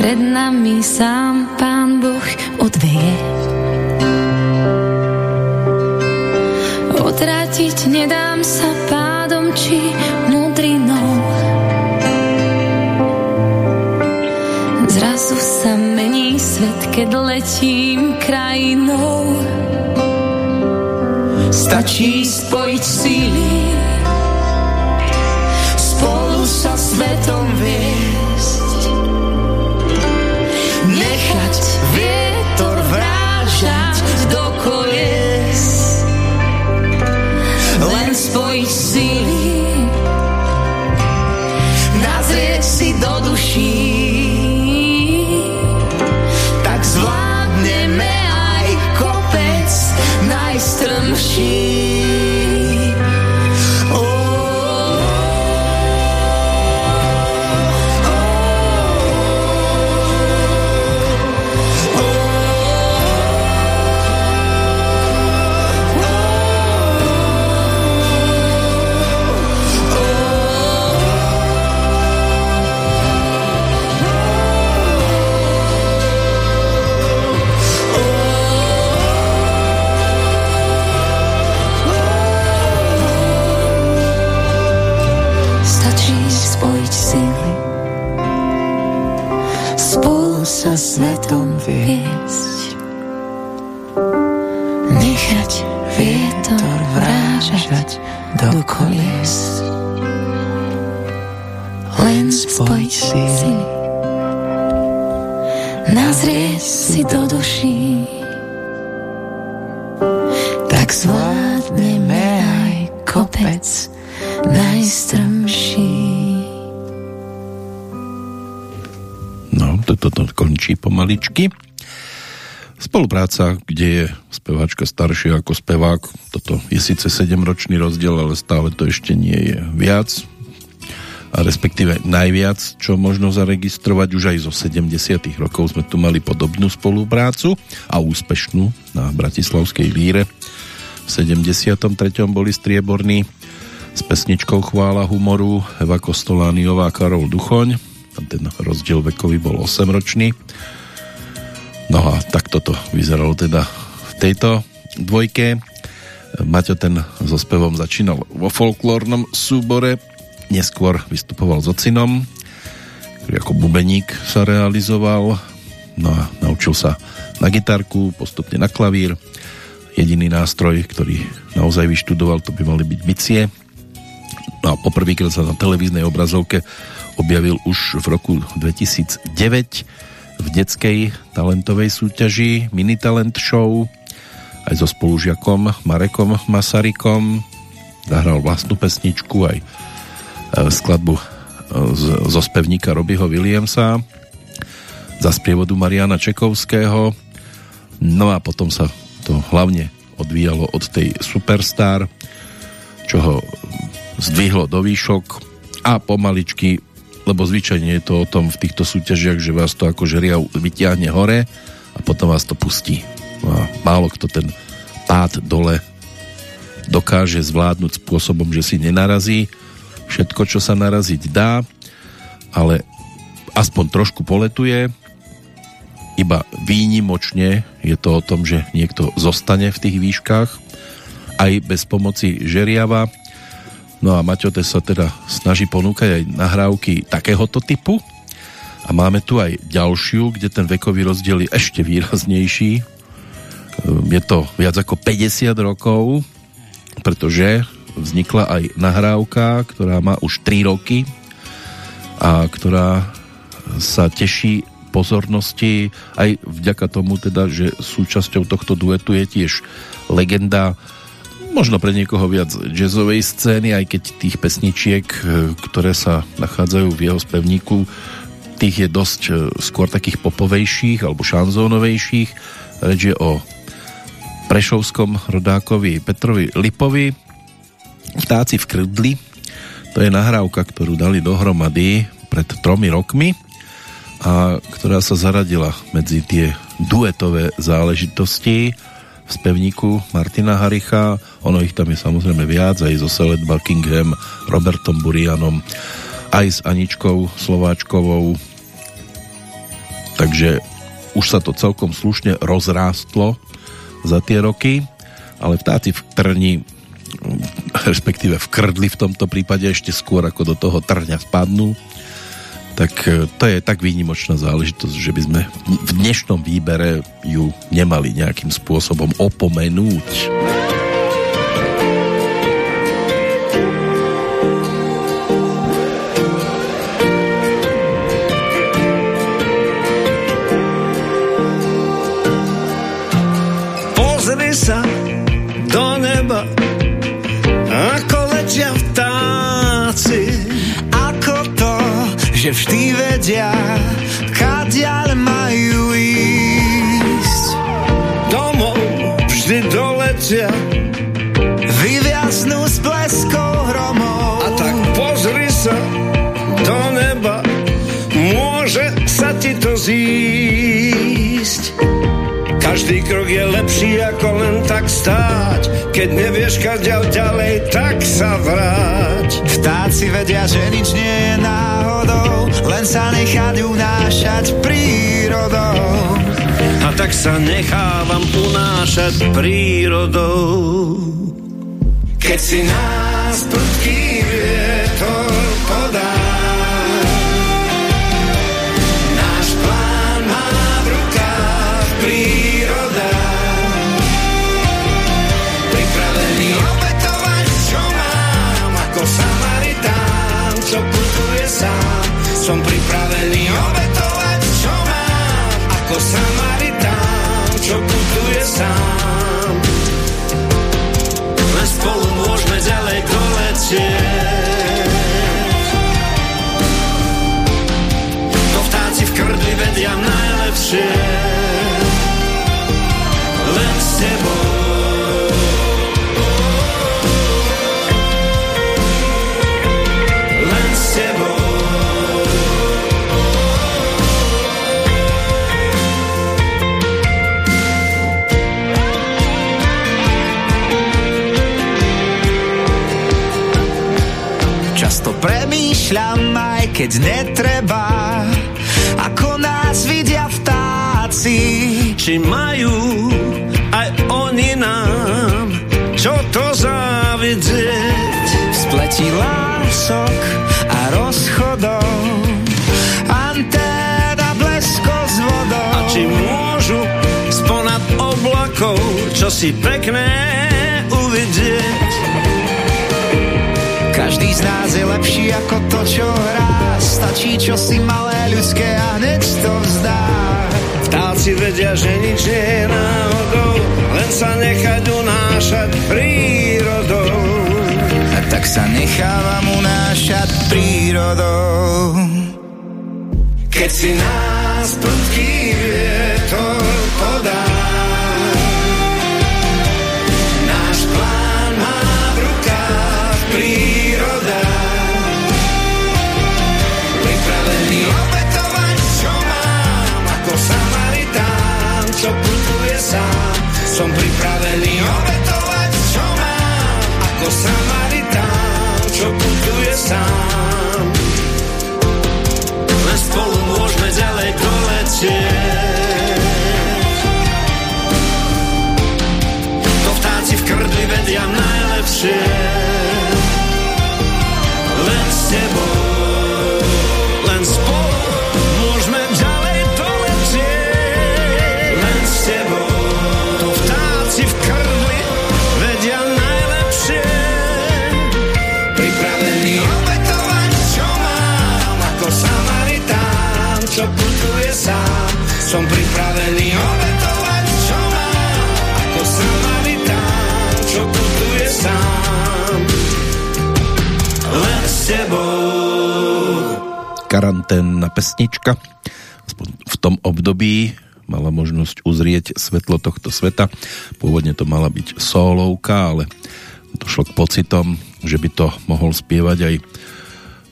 pred nami sám Pán Boh odveje Odrátiť nedám sa pádom či mudrinou Zrazu sa mení svet, keď letím krajinou. Stačí spojiť síly pomaličky. Spolupráca, kde je speváčka staršia ako spevák, toto je síce 7-ročný rozdiel, ale stále to ešte nie je viac. A respektíve najviac, čo možno zaregistrovať už aj zo 70 rokov sme tu mali podobnú spoluprácu a úspešnú na Bratislavskej líre. V 73. boli strieborní s pesničkou Chvála humoru Eva Kostolániová a Karol Duchoň. Tam ten rozdiel vekový bol 8-ročný. No a tak toto vyzeralo teda v tejto dvojke. Maťo ten so spevom začínal vo folklórnom súbore, neskôr vystupoval s ocinom, ktorý ako bubeník sa realizoval, no a naučil sa na gitarku, postupne na klavír. Jediný nástroj, ktorý naozaj vyštudoval, to by mali byť bicie. No a poprvýkrát sa na televíznej obrazovke objavil už v roku 2009 v detskej talentovej súťaži Mini Talent Show aj so spolužiakom Marekom Masarykom zahral vlastnú pesničku aj e, skladbu e, zo spevníka Robyho Williamsa za sprievodu Mariana Čekovského. No a potom sa to hlavne odvíjalo od tej Superstar čo ho zdvihlo do výšok a pomaličky, lebo zvyčajne je to o tom v týchto súťažiach, že vás to ako žeriav vyťahne hore a potom vás to pustí. No a málo kto ten pád dole dokáže zvládnuť spôsobom, že si nenarazí. Všetko, čo sa naraziť dá, ale aspoň trošku poletuje, iba výnimočne je to o tom, že niekto zostane v tých výškach. Aj bez pomoci žeriava No a Maťote sa teda snaží ponúkať aj nahrávky takéhoto typu a máme tu aj ďalšiu, kde ten vekový rozdiel je ešte výraznejší. Ehm, Je to viac ako 50 rokov, pretože vznikla aj nahrávka, ktorá má už 3 roky a ktorá sa teší pozornosti aj vďaka tomu teda, že súčasťou tohto duetu je tiež legenda možno pre niekoho viac jazzovej scény, aj keď tých pesničiek, e, ktoré sa nachádzajú v jeho spevníku, tých je dosť e, skôr takých popovejších alebo šanzónovejších. Reč je o prešovskom rodákovi Petrovi Lipovi. Vtáci v krdli, to je nahrávka, ktorú dali dohromady pred tromi rokmi a ktorá sa zaradila medzi tie duetové záležitosti v spevníku Martina Haricha. Ono ich tam je samozrejme viac, aj so Celed Buckingham, Robertom Burianom, aj s Aničkou Slováčkovou. Takže už sa to celkom slušne rozrástlo za tie roky, ale vtáci v trni respektíve v krdli v tomto prípade ešte skôr ako do toho trňa spadnú tak e, to je tak výnimočná záležitosť, že by sme v dnešnom výbere ju nemali nejakým spôsobom opomenúť. Stáť. Keď nevieš kaďal ďalej, tak sa vráť. Vtáci vedia, že nič nie je náhodou Len sa nechať unášať prírodou. A tak sa nechávam unášať prírodou. Keď si nás Som pripravený obetovať, čo mám Ako Samaritán, čo putuje sám. Len spolu môžeme ďalej doletieť. To vtáci v krdli vedia najlepšie. Len s tebou keď netreba, ako nás vidia vtáci. Či majú aj oni nám čo to závidieť V spleti lások a rozchodov, anténa blesko s vodou. A či môžu sponad oblakov čo si pekné uvidieť Každý z nás je lepší ako to, čo hrá. Stačí čo si malé ľudské a hneď to vzdá. Vtáci vedia, že nič nie je náhodou, len sa nechať unášať prírodou. A tak sa nechávam unášať prírodou. Keď si nás sám Som pripravený obetovať, čo mám Ako Samaritán, čo putuje sám Len spolu môžeme ďalej doletieť. To vtáci v krdli vedia najlepšie. Len s tebou, Som pripravený obetovať, čo mám Ako Samaritán, čo putuje sám Len s tebou. karanténna pesnička. Aspoň v tom období mala možnosť uzrieť svetlo tohto sveta. Pôvodne to mala byť solovka, ale došlo k pocitom, že by to mohol spievať aj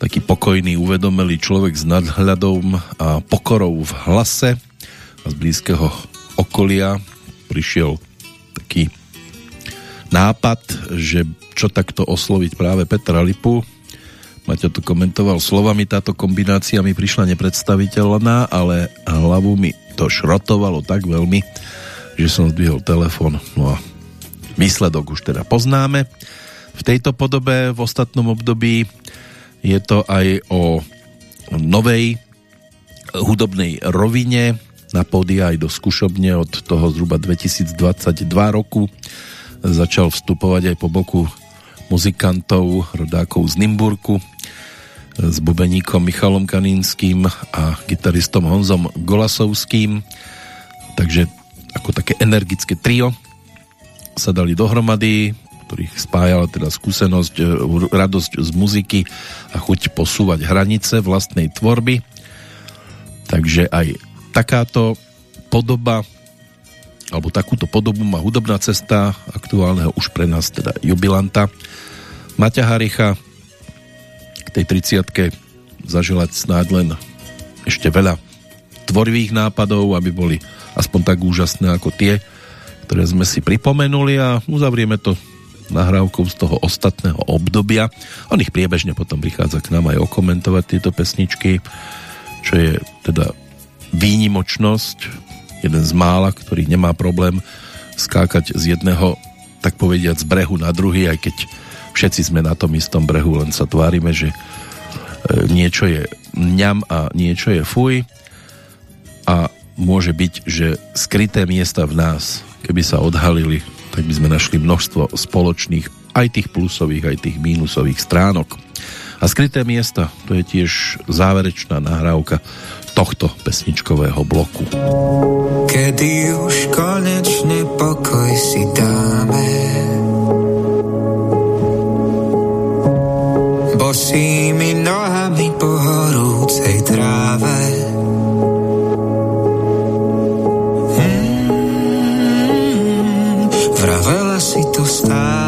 taký pokojný, uvedomelý človek s nadhľadom a pokorou v hlase z blízkeho okolia prišiel taký nápad, že čo takto osloviť práve Petra Lipu, Maťo to komentoval slovami, táto kombinácia mi prišla nepredstaviteľná, ale hlavu mi to šrotovalo tak veľmi, že som zdvihol telefon. No a výsledok už teda poznáme. V tejto podobe v ostatnom období je to aj o novej hudobnej rovine na pódia aj do skúšobne od toho zhruba 2022 roku začal vstupovať aj po boku muzikantov, rodákov z Nimburku s bubeníkom Michalom Kanínským a gitaristom Honzom Golasovským takže ako také energické trio sa dali dohromady, ktorých spájala teda skúsenosť, e, radosť z muziky a chuť posúvať hranice vlastnej tvorby. Takže aj takáto podoba alebo takúto podobu má hudobná cesta aktuálneho už pre nás teda jubilanta Maťa Haricha k tej 30 zaželať snáď len ešte veľa tvorivých nápadov, aby boli aspoň tak úžasné ako tie, ktoré sme si pripomenuli a uzavrieme to nahrávkou z toho ostatného obdobia. On ich priebežne potom prichádza k nám aj okomentovať tieto pesničky, čo je teda výnimočnosť, jeden z mála, ktorý nemá problém skákať z jedného, tak povediať, z brehu na druhý, aj keď všetci sme na tom istom brehu, len sa tvárime, že e, niečo je mňam a niečo je fuj. A môže byť, že skryté miesta v nás, keby sa odhalili, tak by sme našli množstvo spoločných aj tých plusových, aj tých mínusových stránok. A skryté miesta, to je tiež záverečná nahrávka tohto pesničkového bloku. Kedy už konečne pokoj si dáme? Bosými nohami po horúcej tráve. Vravela si to stále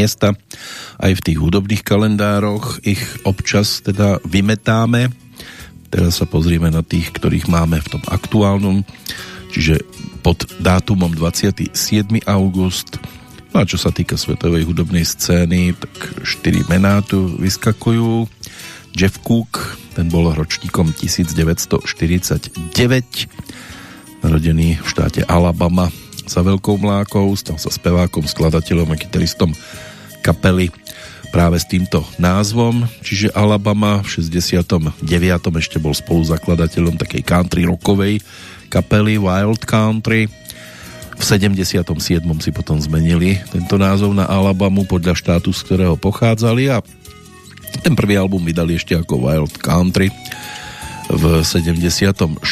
miesta. Aj v tých hudobných kalendároch ich občas teda vymetáme. Teraz sa pozrieme na tých, ktorých máme v tom aktuálnom, čiže pod dátumom 27. august. No a čo sa týka svetovej hudobnej scény, tak 4 mená tu vyskakujú. Jeff Cook, ten bol ročníkom 1949, narodený v štáte Alabama za veľkou mlákou, stal sa spevákom, skladateľom a kytaristom kapely práve s týmto názvom, čiže Alabama v 69. ešte bol spoluzakladateľom takej country rockovej kapely Wild Country. V 77. si potom zmenili tento názov na Alabamu podľa štátu, z ktorého pochádzali a ten prvý album vydali ešte ako Wild Country v 76.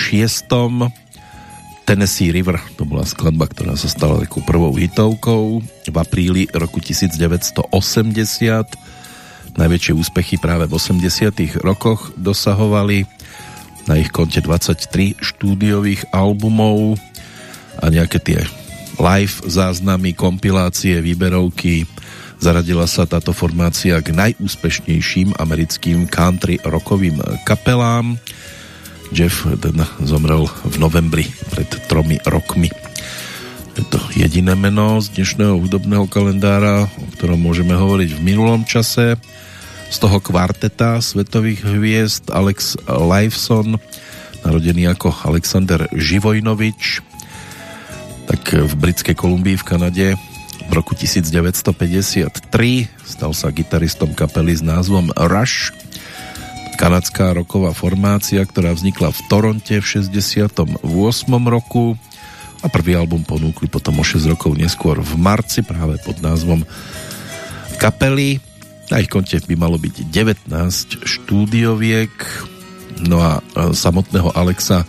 Tennessee River, to bola skladba, ktorá sa stala takou prvou hitovkou apríli roku 1980. Najväčšie úspechy práve v 80. rokoch dosahovali na ich konte 23 štúdiových albumov a nejaké tie live záznamy, kompilácie, výberovky. Zaradila sa táto formácia k najúspešnejším americkým country rockovým kapelám Jeff ten zomrel v novembri pred tromi rokmi. Je to jediné meno z dnešného hudobného kalendára, o ktorom môžeme hovoriť v minulom čase. Z toho kvarteta svetových hviezd Alex Lifeson, narodený ako Alexander Živojnovič, tak v britskej Kolumbii v Kanade v roku 1953 stal sa gitaristom kapely s názvom Rush kanadská roková formácia, ktorá vznikla v Toronte v 68. roku a prvý album ponúkli potom o 6 rokov neskôr v marci práve pod názvom Kapely. Na ich konte by malo byť 19 štúdioviek, no a samotného Alexa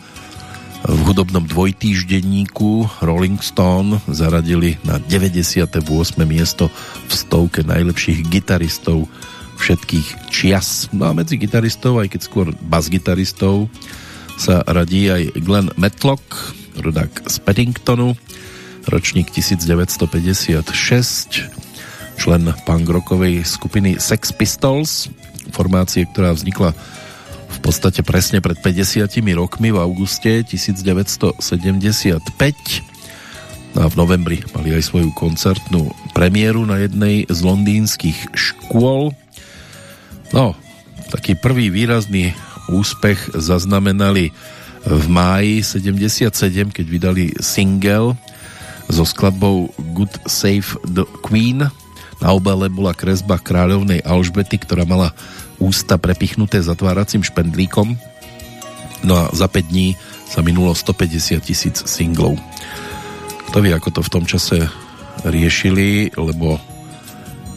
v hudobnom dvojtýždenníku Rolling Stone zaradili na 98. miesto v stovke najlepších gitaristov všetkých čias. No a medzi gitaristov, aj keď skôr bas-gitaristov, sa radí aj Glenn Matlock, rodák z Paddingtonu, ročník 1956, člen punk rockovej skupiny Sex Pistols, formácie, ktorá vznikla v podstate presne pred 50 rokmi v auguste 1975 no a v novembri mali aj svoju koncertnú premiéru na jednej z londýnskych škôl. No, taký prvý výrazný úspech zaznamenali v máji 77, keď vydali single so skladbou Good Save the Queen. Na obale bola kresba kráľovnej Alžbety, ktorá mala ústa prepichnuté zatváracím špendlíkom. No a za 5 dní sa minulo 150 tisíc singlov. Kto vie, ako to v tom čase riešili, lebo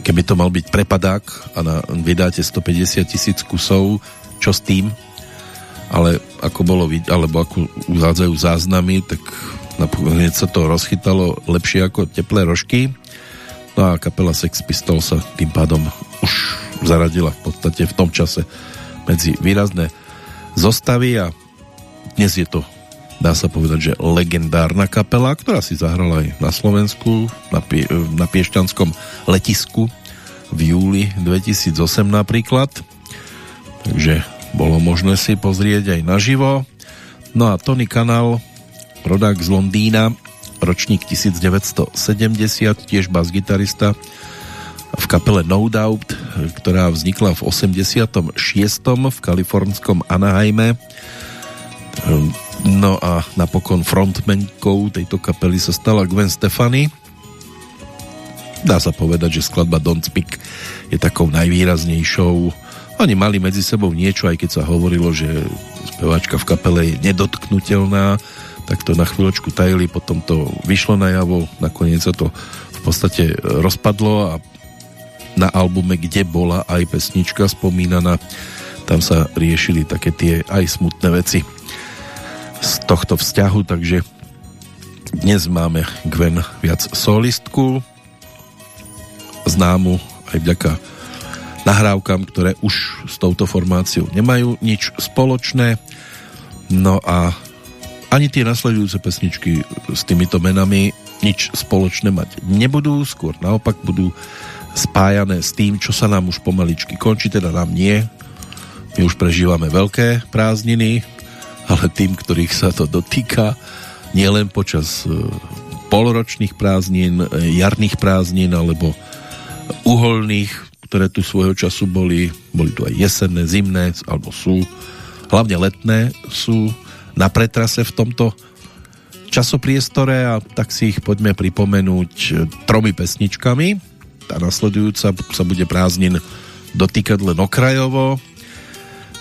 keby to mal byť prepadák a na, vydáte 150 tisíc kusov, čo s tým? Ale ako bolo, alebo ako uvádzajú záznamy, tak hneď sa to rozchytalo lepšie ako teplé rožky. No a kapela Sex Pistols sa tým pádom už zaradila v podstate v tom čase medzi výrazné zostavy a dnes je to dá sa povedať, že legendárna kapela, ktorá si zahrala aj na Slovensku, na, Pie- na Piešťanskom letisku v júli 2008 napríklad. Takže bolo možné si pozrieť aj naživo. No a Tony Kanal, rodák z Londýna, ročník 1970, tiež bas-gitarista v kapele No Doubt, ktorá vznikla v 86. v kalifornskom Anaheime No a napokon frontmenkou tejto kapely sa stala Gwen Stefani. Dá sa povedať, že skladba Don't Speak je takou najvýraznejšou. Oni mali medzi sebou niečo, aj keď sa hovorilo, že speváčka v kapele je nedotknutelná, tak to na chvíľočku tajili, potom to vyšlo najavo, nakoniec sa to v podstate rozpadlo a na albume, kde bola aj pesnička spomínaná, tam sa riešili také tie aj smutné veci z tohto vzťahu, takže dnes máme Gwen viac solistku, známu aj vďaka nahrávkam, ktoré už s touto formáciou nemajú nič spoločné. No a ani tie nasledujúce pesničky s týmito menami nič spoločné mať nebudú, skôr naopak budú spájané s tým, čo sa nám už pomaličky končí, teda nám nie. My už prežívame veľké prázdniny, ale tým, ktorých sa to dotýka, nielen počas e, poloročných prázdnin, e, jarných prázdnin alebo uholných, ktoré tu svojho času boli, boli tu aj jesenné, zimné, alebo sú, hlavne letné, sú na pretrase v tomto časopriestore a tak si ich poďme pripomenúť tromi pesničkami. tá nasledujúca sa bude prázdnin dotýkať len okrajovo.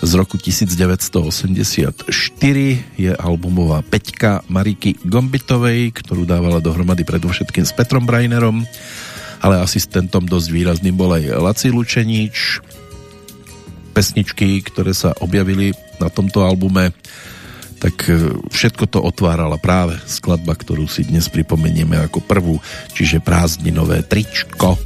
Z roku 1984 je albumová peťka Mariky Gombitovej, ktorú dávala dohromady predovšetkým s Petrom Brainerom, ale asistentom dosť výrazným bol aj Laci Lučenič. Pesničky, ktoré sa objavili na tomto albume, tak e, všetko to otvárala práve skladba, ktorú si dnes pripomenieme ako prvú, čiže prázdninové tričko.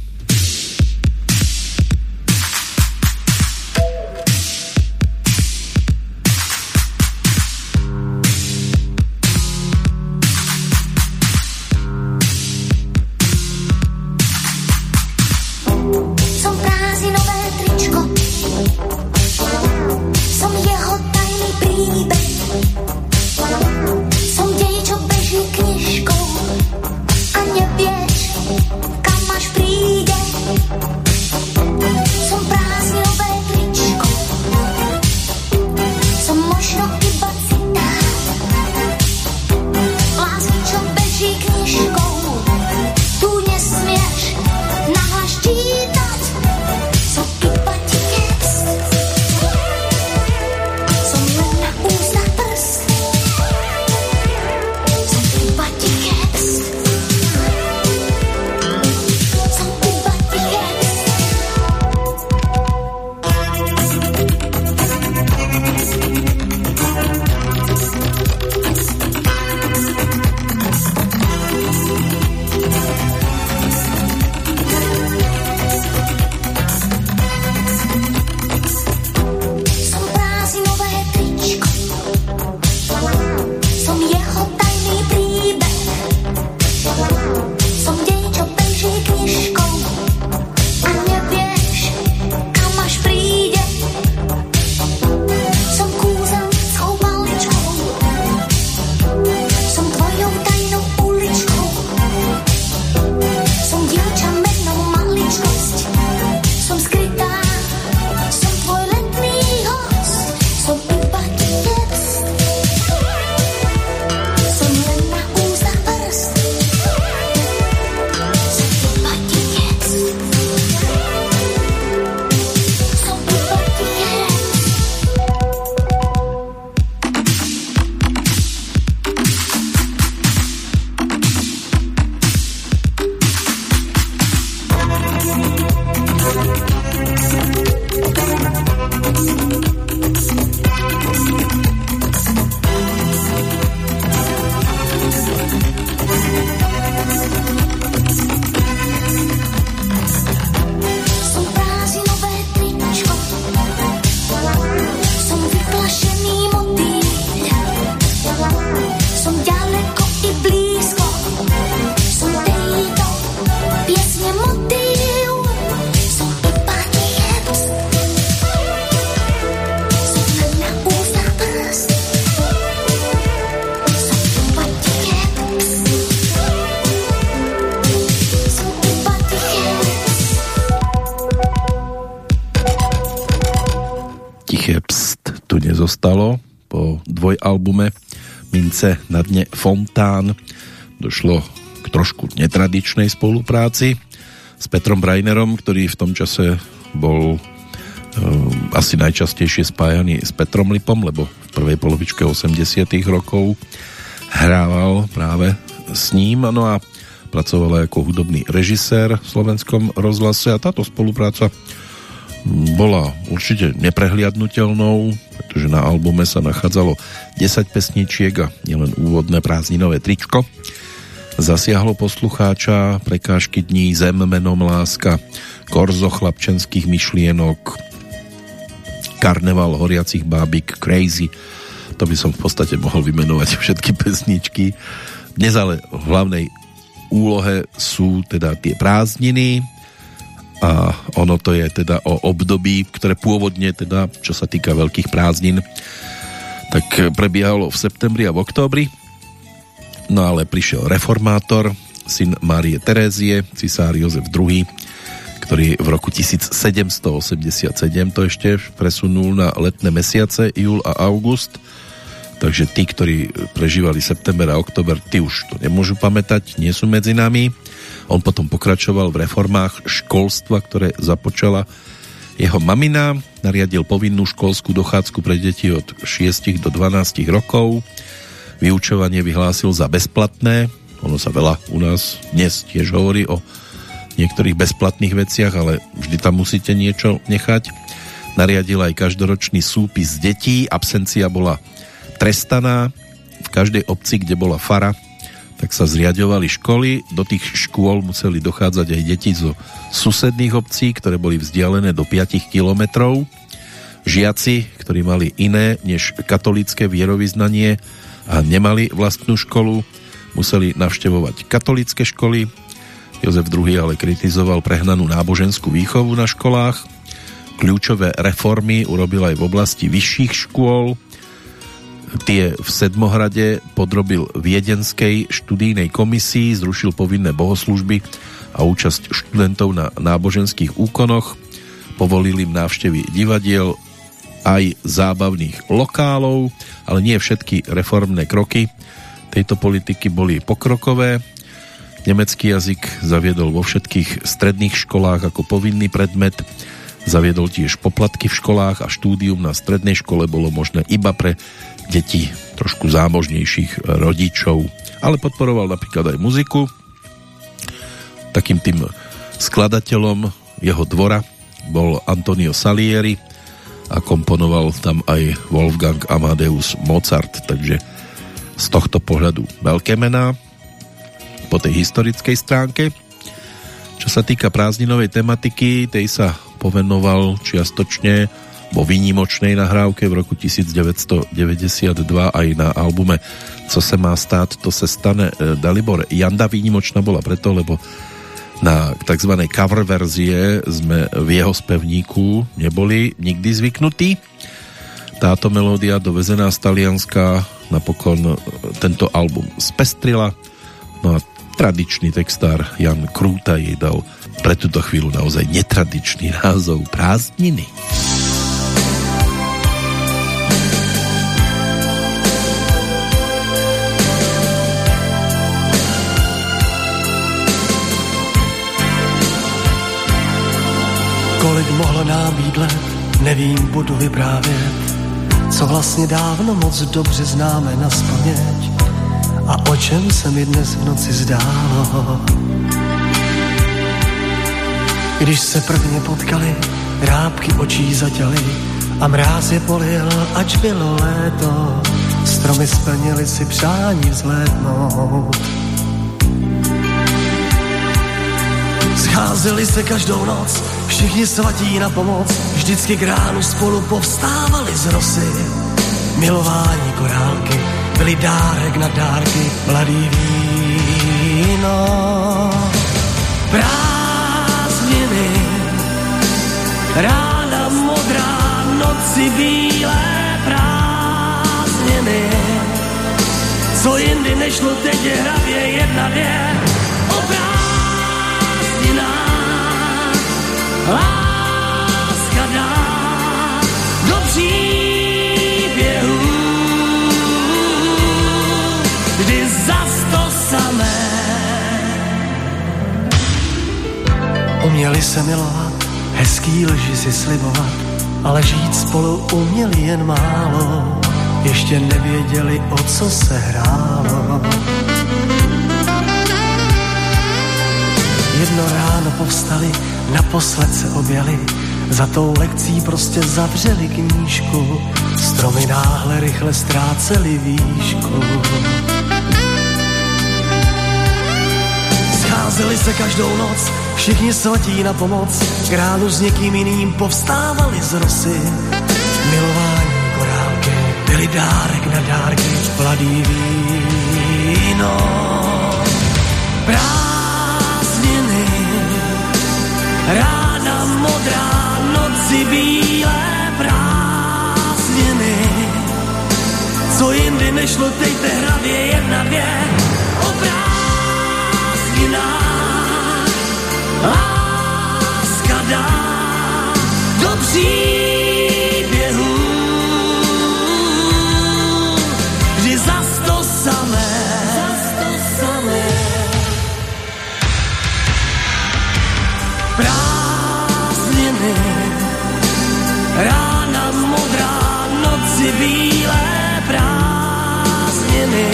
Fontán. Došlo k trošku netradičnej spolupráci s Petrom Brainerom, ktorý v tom čase bol um, asi najčastejšie spájaný s Petrom Lipom, lebo v prvej polovičke 80 rokov hrával práve s ním. No a pracoval ako hudobný režisér v slovenskom rozhlase a táto spolupráca bola určite neprehliadnutelnou, pretože na albume sa nachádzalo 10 pesničiek a nielen úvodné prázdninové tričko. Zasiahlo poslucháča prekážky dní Zem menom láska, Korzo chlapčenských myšlienok, Karneval horiacich bábik, Crazy. To by som v podstate mohol vymenovať všetky pesničky. Dnes ale v hlavnej úlohe sú teda tie prázdniny a ono to je teda o období, ktoré pôvodne teda, čo sa týka veľkých prázdnin, tak prebiehalo v septembri a v októbri. No ale prišiel reformátor, syn Márie Terézie, cisár Jozef II, ktorý v roku 1787 to ešte presunul na letné mesiace, júl a august. Takže tí, ktorí prežívali september a oktober, tí už to nemôžu pamätať, nie sú medzi nami. On potom pokračoval v reformách školstva, ktoré započala jeho mamina, nariadil povinnú školskú dochádzku pre deti od 6 do 12 rokov, vyučovanie vyhlásil za bezplatné, ono sa veľa u nás dnes tiež hovorí o niektorých bezplatných veciach, ale vždy tam musíte niečo nechať. Nariadil aj každoročný súpis detí, absencia bola trestaná, v každej obci, kde bola fara, tak sa zriadovali školy. Do tých škôl museli dochádzať aj deti zo susedných obcí, ktoré boli vzdialené do 5 kilometrov. Žiaci, ktorí mali iné než katolické vierovýznanie a nemali vlastnú školu, museli navštevovať katolické školy. Jozef II ale kritizoval prehnanú náboženskú výchovu na školách. Kľúčové reformy urobil aj v oblasti vyšších škôl, tie v Sedmohrade podrobil viedenskej študijnej komisii, zrušil povinné bohoslužby a účasť študentov na náboženských úkonoch, povolil im návštevy divadiel aj zábavných lokálov, ale nie všetky reformné kroky tejto politiky boli pokrokové. Nemecký jazyk zaviedol vo všetkých stredných školách ako povinný predmet, zaviedol tiež poplatky v školách a štúdium na strednej škole bolo možné iba pre deti trošku zámožnejších rodičov. Ale podporoval napríklad aj muziku. Takým tým skladateľom jeho dvora bol Antonio Salieri a komponoval tam aj Wolfgang Amadeus Mozart, takže z tohto pohľadu veľké mená po tej historickej stránke. Čo sa týka prázdninovej tematiky, tej sa povenoval čiastočne vo výnimočnej nahrávke v roku 1992 aj na albume Co se má stát, to se stane e, Dalibor Janda. Výnimočná bola preto, lebo na tzv. cover verzie sme v jeho spevníku neboli nikdy zvyknutí. Táto melódia dovezená z Talianska napokon e, tento album spestrila. No a tradičný textár Jan Krúta jej dal pre túto chvíľu naozaj netradičný názov Prázdniny. Prázdniny Kolik mohlo nám být let, nevím, budu vyprávět, co vlastně dávno moc dobře známe na spaměť a o čem se mi dnes v noci zdálo. Když se prvně potkali, rábky očí zatěly a mráz je polil, ač bylo léto, stromy splnili si přání vzlétnout. Scházeli se každou noc, všichni svatí na pomoc, vždycky k ránu spolu povstávali z rosy. Milování korálky, byli dárek na dárky, mladý víno. Prázdniny, rána modrá, noci bílé prázdniny. Co jindy nešlo, teď je hravě jedna dvě, láska dá do příběhu, kdy zas to samé. Uměli se milovat, hezký lži si slibovat, ale žít spolu uměli jen málo, ještě nevěděli, o co se hrálo. Jedno ráno povstali, naposled se objali, za tou lekcí prostě zavřeli knížku, stromy náhle rychle ztráceli výšku. Scházeli se každou noc, všichni svatí na pomoc, k ránu s někým jiným povstávali z rosy. Milování korálky, byli dárek na dárky, mladý víno. Právě Rána modrá, noci bílé prázdniny. Co jindy nešlo, tejte hravě jedna dvě o prázdninách. Láska dá do příběhu, bílé prázdniny.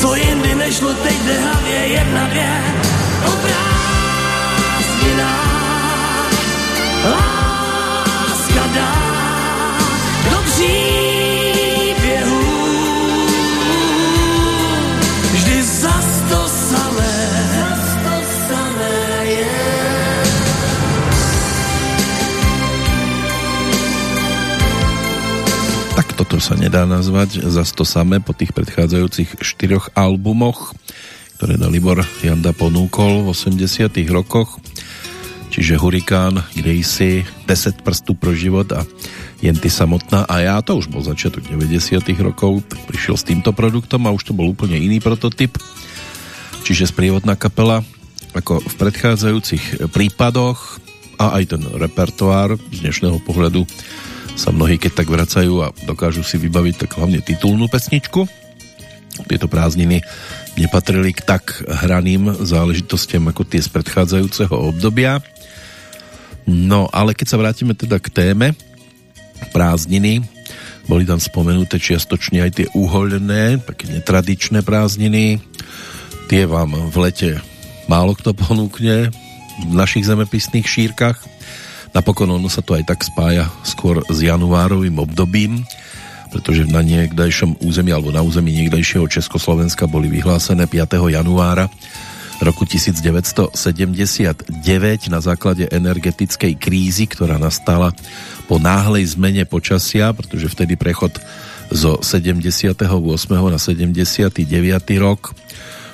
Co jindy nešlo, teď jde hlavě jedna dvě o prázdninách. Láska dá sa nedá nazvať za to samé po tých predchádzajúcich štyroch albumoch, ktoré Dalibor Janda ponúkol v 80 rokoch. Čiže Hurikán, Gracie, 10 prstů pro život a jen ty samotná a ja, to už bol začiatok 90 rokov, tak prišiel s týmto produktom a už to bol úplne iný prototyp. Čiže sprievodná kapela ako v predchádzajúcich prípadoch a aj ten repertoár z dnešného pohľadu sa mnohí keď tak vracajú a dokážu si vybaviť tak hlavne titulnú pesničku. Tieto prázdniny nepatrili k tak hraným záležitostiam ako tie z predchádzajúceho obdobia. No, ale keď sa vrátime teda k téme prázdniny, boli tam spomenuté čiastočne aj tie uhoľné, také netradičné prázdniny. Tie vám v lete málo kto ponúkne v našich zemepisných šírkach Napokon ono sa to aj tak spája skôr s januárovým obdobím, pretože na niekdajšom území alebo na území niekdajšieho Československa boli vyhlásené 5. januára roku 1979 na základe energetickej krízy, ktorá nastala po náhlej zmene počasia, pretože vtedy prechod zo 78. na 79. rok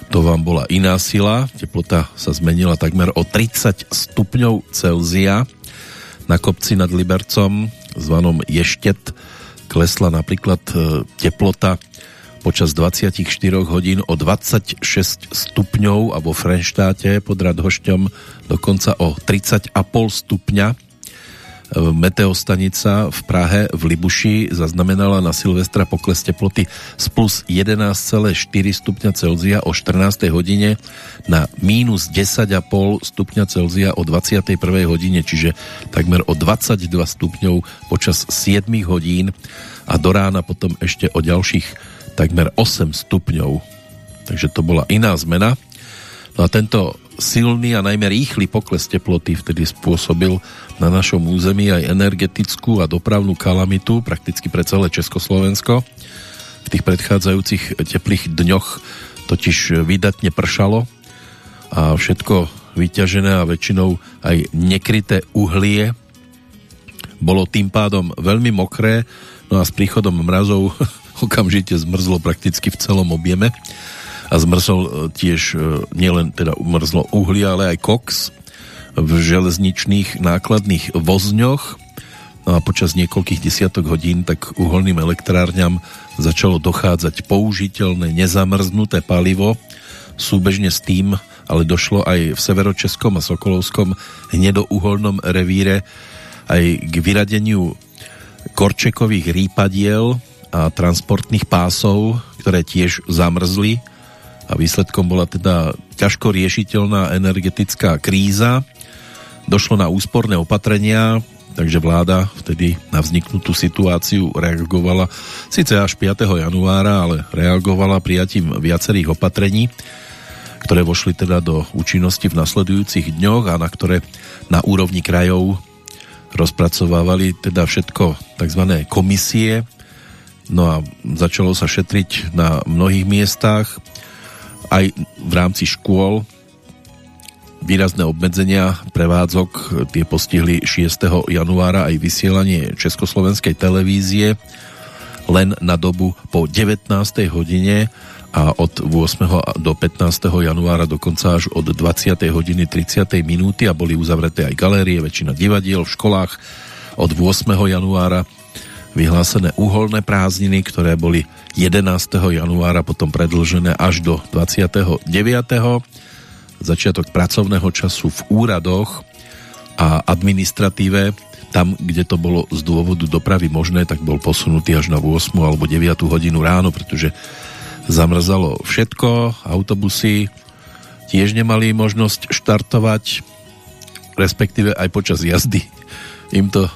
to vám bola iná sila, teplota sa zmenila takmer o 30 stupňov Celzia na kopci nad Libercom zvanom Ještet klesla napríklad e, teplota počas 24 hodín o 26 stupňov a vo Frenštáte pod Radhošťom dokonca o 30,5 stupňa Meteostanica v Prahe v Libuši zaznamenala na Silvestra pokles teploty z plus 11,4 stupňa Celzia o 14. hodine na mínus 10,5 stupňa Celzia o 21. hodine, čiže takmer o 22 stupňov počas 7 hodín a do rána potom ešte o ďalších takmer 8 stupňov. Takže to bola iná zmena. No a tento silný a najmä rýchly pokles teploty vtedy spôsobil na našom území aj energetickú a dopravnú kalamitu prakticky pre celé Československo. V tých predchádzajúcich teplých dňoch totiž vydatne pršalo a všetko vyťažené a väčšinou aj nekryté uhlie bolo tým pádom veľmi mokré, no a s príchodom mrazov [laughs] okamžite zmrzlo prakticky v celom objeme a zmrzol e, tiež e, nielen teda umrzlo uhlie, ale aj koks v železničných nákladných vozňoch. No a počas niekoľkých desiatok hodín tak uholným elektrárňam začalo dochádzať použiteľné nezamrznuté palivo. Súbežne s tým ale došlo aj v severočeskom a sokolovskom hnedouholnom revíre aj k vyradeniu korčekových rýpadiel a transportných pásov, ktoré tiež zamrzli a výsledkom bola teda ťažko riešiteľná energetická kríza. Došlo na úsporné opatrenia, takže vláda vtedy na vzniknutú situáciu reagovala síce až 5. januára, ale reagovala prijatím viacerých opatrení, ktoré vošli teda do účinnosti v nasledujúcich dňoch a na ktoré na úrovni krajov rozpracovávali teda všetko tzv. komisie. No a začalo sa šetriť na mnohých miestach aj v rámci škôl výrazné obmedzenia prevádzok tie postihli 6. januára aj vysielanie Československej televízie len na dobu po 19. hodine a od 8. do 15. januára dokonca až od 20. hodiny 30. minúty a boli uzavreté aj galérie, väčšina divadiel v školách od 8. januára vyhlásené uholné prázdniny, ktoré boli 11. januára potom predlžené až do 29. Začiatok pracovného času v úradoch a administratíve tam, kde to bolo z dôvodu dopravy možné, tak bol posunutý až na 8 alebo 9 hodinu ráno, pretože zamrzalo všetko, autobusy tiež nemali možnosť štartovať, respektíve aj počas jazdy im to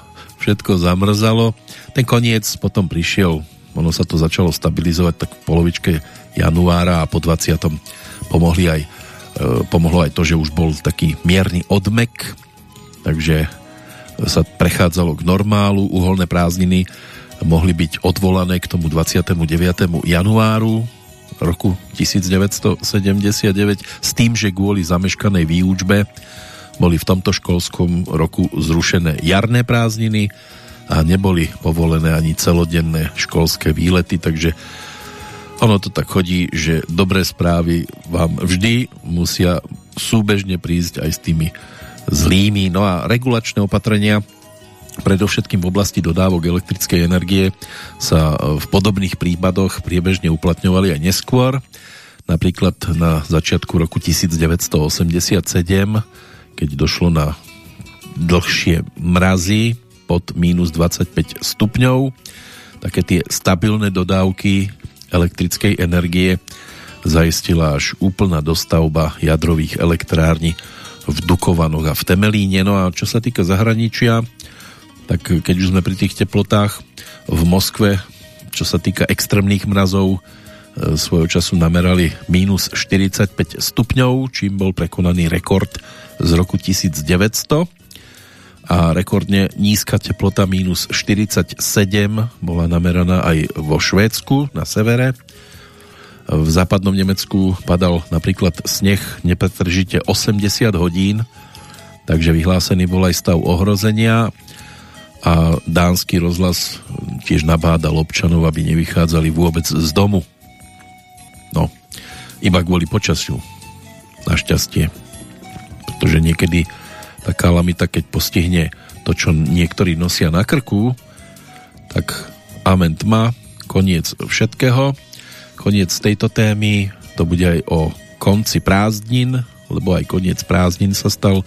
všetko zamrzalo. Ten koniec potom prišiel, ono sa to začalo stabilizovať tak v polovičke januára a po 20. pomohli aj, e, pomohlo aj to, že už bol taký mierny odmek, takže sa prechádzalo k normálu, uholné prázdniny mohli byť odvolané k tomu 29. januáru roku 1979 s tým, že kvôli zameškanej výučbe boli v tomto školskom roku zrušené jarné prázdniny a neboli povolené ani celodenné školské výlety, takže ono to tak chodí, že dobré správy vám vždy musia súbežne prísť aj s tými zlými. No a regulačné opatrenia predovšetkým v oblasti dodávok elektrickej energie sa v podobných prípadoch priebežne uplatňovali aj neskôr. Napríklad na začiatku roku 1987, keď došlo na dlhšie mrazy pod minus 25 stupňov, také tie stabilné dodávky elektrickej energie zaistila až úplná dostavba jadrových elektrární v Dukovanoch a v Temelíne. No a čo sa týka zahraničia, tak keď už sme pri tých teplotách v Moskve, čo sa týka extrémnych mrazov, svojho času namerali minus 45 stupňov, čím bol prekonaný rekord z roku 1900 a rekordne nízka teplota minus 47 bola nameraná aj vo Švédsku na severe. V západnom Nemecku padal napríklad sneh nepretržite 80 hodín, takže vyhlásený bol aj stav ohrozenia a dánsky rozhlas tiež nabádal občanov, aby nevychádzali vôbec z domu. No, iba kvôli počasiu. Našťastie. Pretože niekedy tá kalamita, keď postihne to, čo niektorí nosia na krku, tak amen tma, koniec všetkého. Koniec tejto témy, to bude aj o konci prázdnin, lebo aj koniec prázdnin sa stal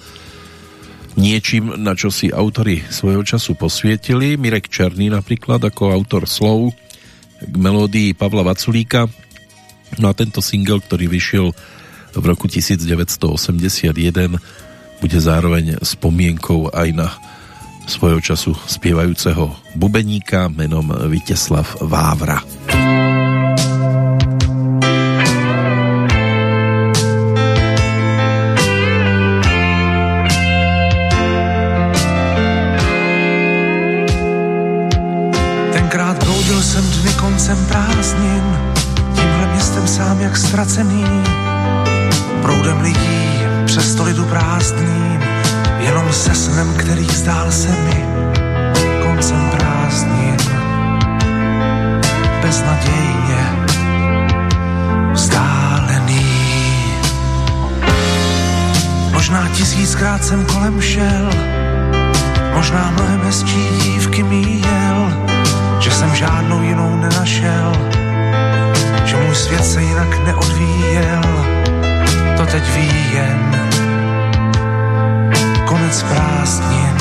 niečím, na čo si autory svojho času posvietili. Mirek Černý napríklad ako autor slov k melódii Pavla Vaculíka. No a tento single, ktorý vyšiel v roku 1981, bude zároveň spomienkou aj na svojho času spievajúceho bubeníka menom Viteslav Vávra. Prázdným, jenom se snem, který zdál se mi koncem prázdnin. Beznadějně vzdálený. Možná tisíckrát jsem kolem šel, možná mnohem hezčí dívky míjel, že jsem žádnou jinou nenašel, že můj svět se jinak neodvíjel, to teď ví jen konec prázdnin.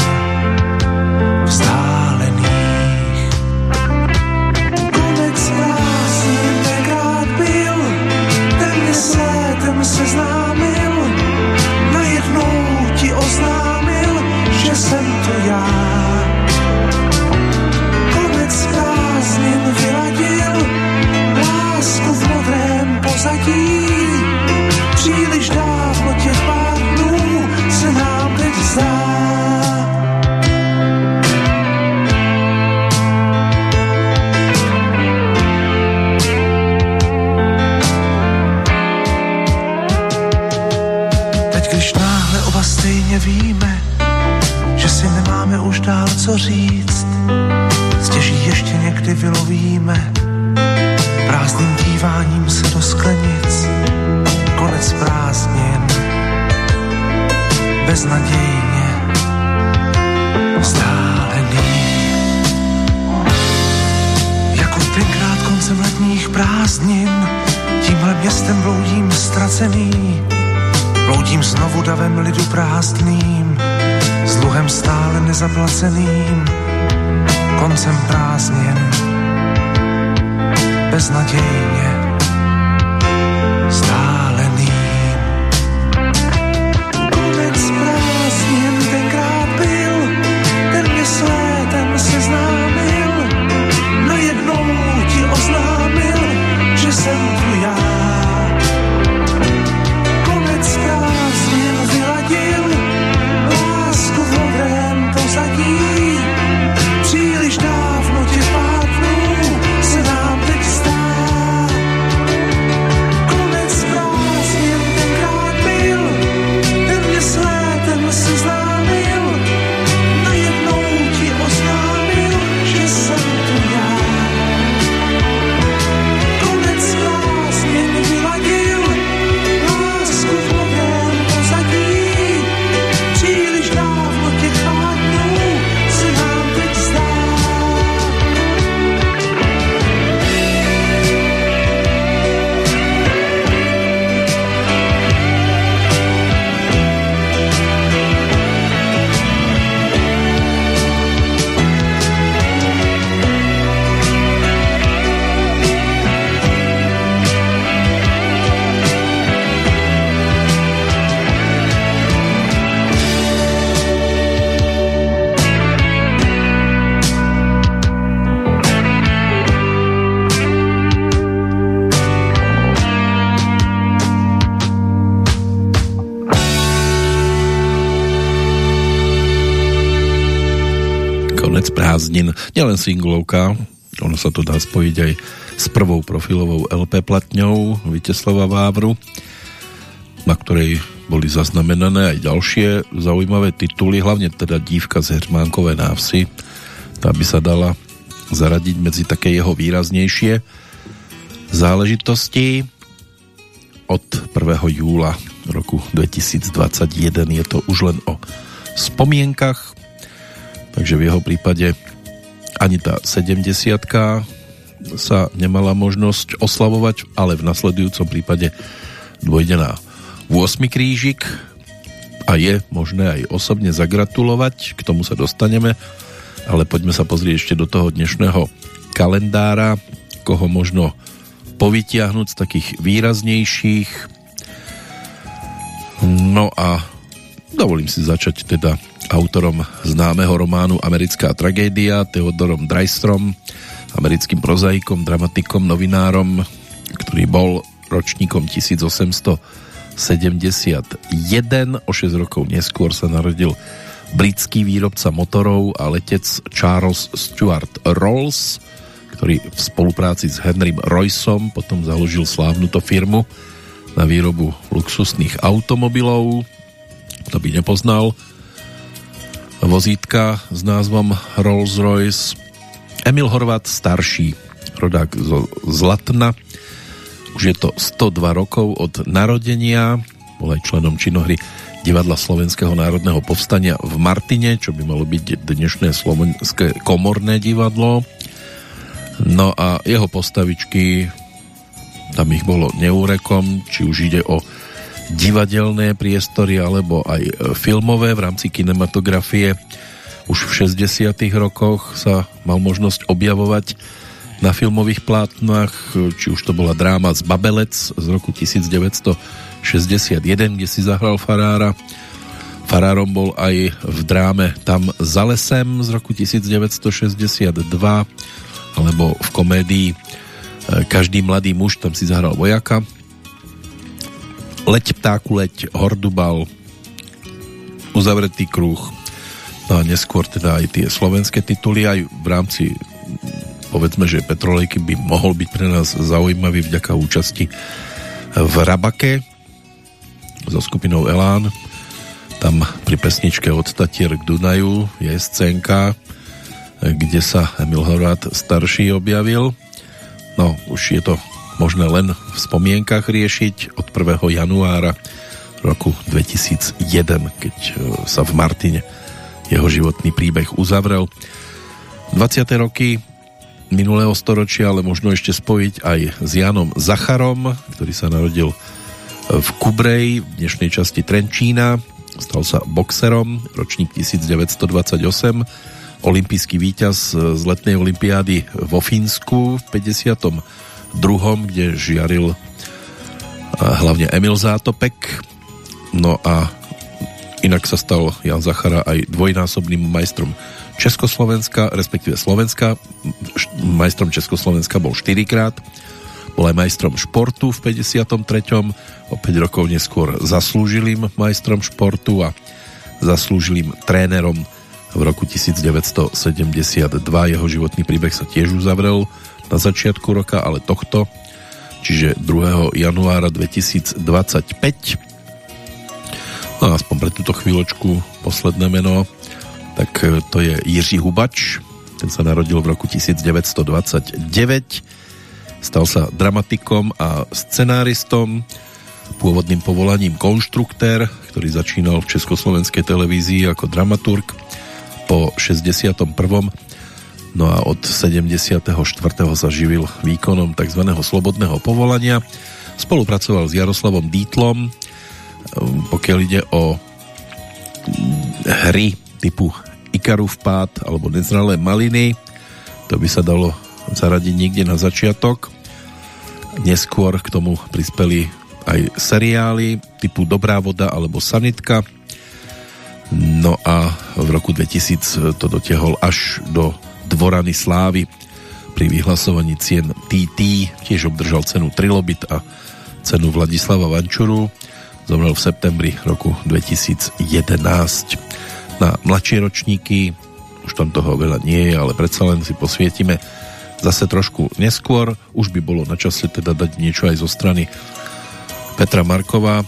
Co říct, stěží ještě někdy vylovíme. Prázdným díváním se do sklenic, konec prázdnin, beznadějně vzdálený. Jako tenkrát koncem letních prázdnin, tímhle městem bloudím ztracený, bloudím znovu davem lidu prázdným, s dluhem stále nezaplaceným, koncem prázdnin beznadějně singlovka, ono sa to dá spojiť aj s prvou profilovou LP platňou Viteslava Vávru, na ktorej boli zaznamenané aj ďalšie zaujímavé tituly, hlavne teda Dívka z Hermánkové návsi. Tá by sa dala zaradiť medzi také jeho výraznejšie záležitosti. Od 1. júla roku 2021 je to už len o spomienkach, takže v jeho prípade ani tá 70 sa nemala možnosť oslavovať, ale v nasledujúcom prípade dôjde na 8 krížik a je možné aj osobne zagratulovať, k tomu sa dostaneme, ale poďme sa pozrieť ešte do toho dnešného kalendára, koho možno povytiahnuť z takých výraznejších. No a dovolím si začať teda autorom známeho románu Americká tragédia Theodorom Drystrom, americkým prozaikom, dramatikom, novinárom, ktorý bol ročníkom 1800 71. O 6 rokov neskôr sa narodil britský výrobca motorov a letec Charles Stuart Rolls, ktorý v spolupráci s Henrym Royceom potom založil slávnuto firmu na výrobu luxusných automobilov. Kto by nepoznal vozítka s názvom Rolls-Royce. Emil Horvat starší, rodák zo Zlatna, už je to 102 rokov od narodenia, bol aj členom činohry divadla Slovenského národného povstania v Martine, čo by malo byť dnešné slovenské komorné divadlo. No a jeho postavičky, tam ich bolo neúrekom, či už ide o divadelné priestory alebo aj filmové v rámci kinematografie. Už v 60. rokoch sa mal možnosť objavovať na filmových plátnach, či už to bola dráma z Babelec z roku 1961, kde si zahral Farára. Farárom bol aj v dráme Tam za lesem z roku 1962 alebo v komédii e, Každý mladý muž, tam si zahral vojaka. Leď ptáku, leď Hordubal, uzavretý kruh, no a neskôr teda aj tie slovenské tituly aj v rámci povedzme, že Petrolejky by mohol byť pre nás zaujímavý vďaka účasti v Rabake so skupinou Elán. Tam pri pesničke od Tatier k Dunaju je scénka, kde sa Emil Horvát starší objavil. No, už je to možné len v spomienkach riešiť od 1. januára roku 2001, keď e, sa v Martine jeho životný príbeh uzavrel. 20. roky minulého storočia, ale možno ešte spojiť aj s Janom Zacharom, ktorý sa narodil v Kubrej, v dnešnej časti Trenčína. Stal sa boxerom, ročník 1928, olimpijský víťaz z letnej olympiády vo Fínsku v 52., kde žiaril hlavne Emil Zátopek. No a inak sa stal Jan Zachara aj dvojnásobným majstrom Československa, respektíve Slovenska. Majstrom Československa bol 4 krát. Bol aj majstrom športu v 53. O 5 rokov neskôr zaslúžilým majstrom športu a zaslúžilým trénerom v roku 1972. Jeho životný príbeh sa tiež uzavrel na začiatku roka, ale tohto, čiže 2. januára 2025. No aspoň pre túto chvíľočku posledné meno tak e, to je Jiří Hubač, ten sa narodil v roku 1929, stal sa dramatikom a scenáristom, pôvodným povolaním konštruktér, ktorý začínal v Československej televízii ako dramaturg po 61. No a od 74. sa živil výkonom tzv. slobodného povolania. Spolupracoval s Jaroslavom Dítlom, pokiaľ ide o hry typu Ikarov pád alebo Nezralé maliny. To by sa dalo zaradiť niekde na začiatok. Neskôr k tomu prispeli aj seriály typu Dobrá voda alebo Sanitka. No a v roku 2000 to dotiahol až do Dvorany Slávy. Pri vyhlasovaní cien TT tiež obdržal cenu Trilobit a cenu Vladislava Vančuru. Zomrel v septembri roku 2011 na mladšie ročníky už tam toho veľa nie je, ale predsa len si posvietime zase trošku neskôr. Už by bolo na čase teda dať niečo aj zo strany Petra Markova.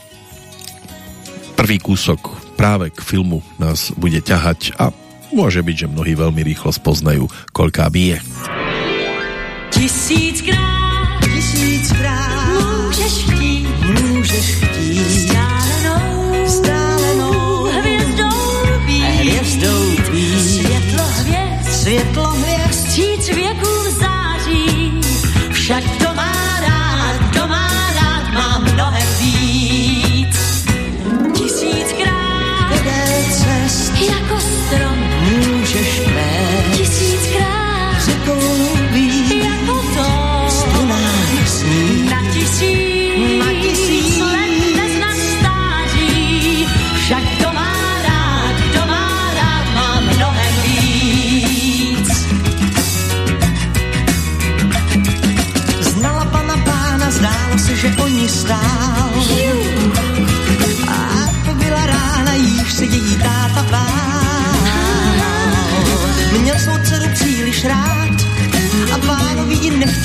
Prvý kúsok práve k filmu nás bude ťahať a môže byť, že mnohí veľmi rýchlo spoznajú, koľká bije. Tisíckrát,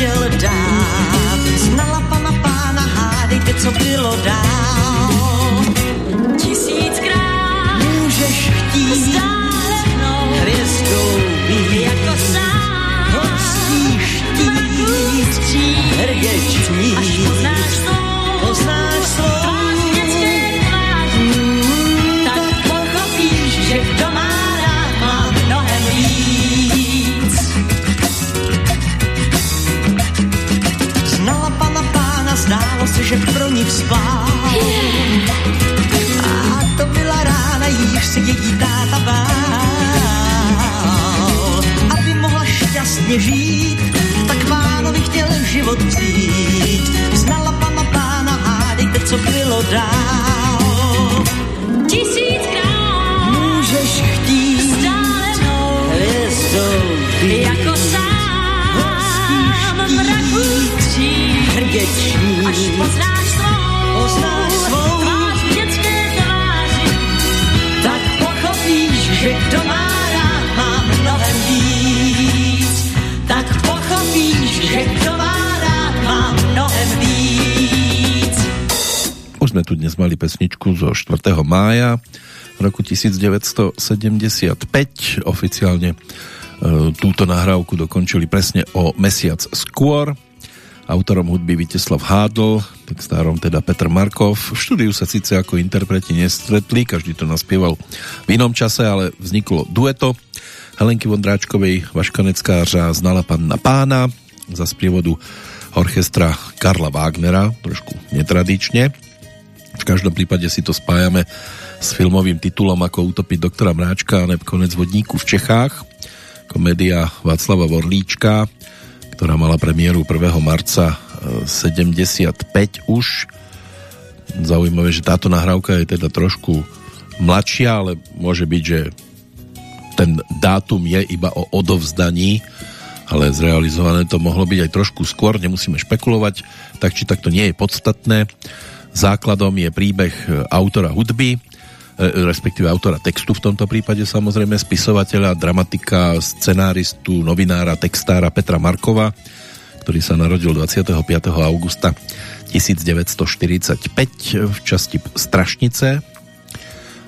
nechtěl dát. Znala pana pána, hádejte, co bylo dál. Že pro ní vzpál. A to byla rána, již si její táta bál. Aby mohla šťastně žít, tak pánovi chtěl život vzít. Znala pana pána, hádejte, co bylo dál. Tisíckrát Můžeš chtít vzdálenou hvězdou být, jako sám v mraku čnít. Až poznáš svou Poznáš svou tvář v dětské tváři, tak pochopíš, že kdo má rád, má mnohem víc. tak pochopíš, že kdo má rád, má mnohem víc. Už sme tu dnes mali pesničku zo 4. mája roku 1975. Oficiálne e, túto nahrávku dokončili presne o mesiac skôr. Autorom hudby Viteslav Hádl, textárom teda Petr Markov. V štúdiu sa síce ako interpreti nestretli, každý to naspieval v inom čase, ale vzniklo dueto Helenky Vondráčkovej, Vaškaneckářa znala panna pána za sprievodu orchestra Karla Wagnera, trošku netradične. V každom prípade si to spájame s filmovým titulom Ako utopiť doktora Mráčka a konec vodníku v Čechách. Komédia Václava Vorlíčka, ktorá mala premiéru 1. marca e, 75 už. Zaujímavé, že táto nahrávka je teda trošku mladšia, ale môže byť, že ten dátum je iba o odovzdaní, ale zrealizované to mohlo byť aj trošku skôr, nemusíme špekulovať, tak či takto nie je podstatné. Základom je príbeh autora hudby, e, respektíve autora textu v tomto prípade samozrejme, spisovateľa, dramatika, scenáristu, novinára, textára Petra Markova, ktorý sa narodil 25. augusta 1945 v časti Strašnice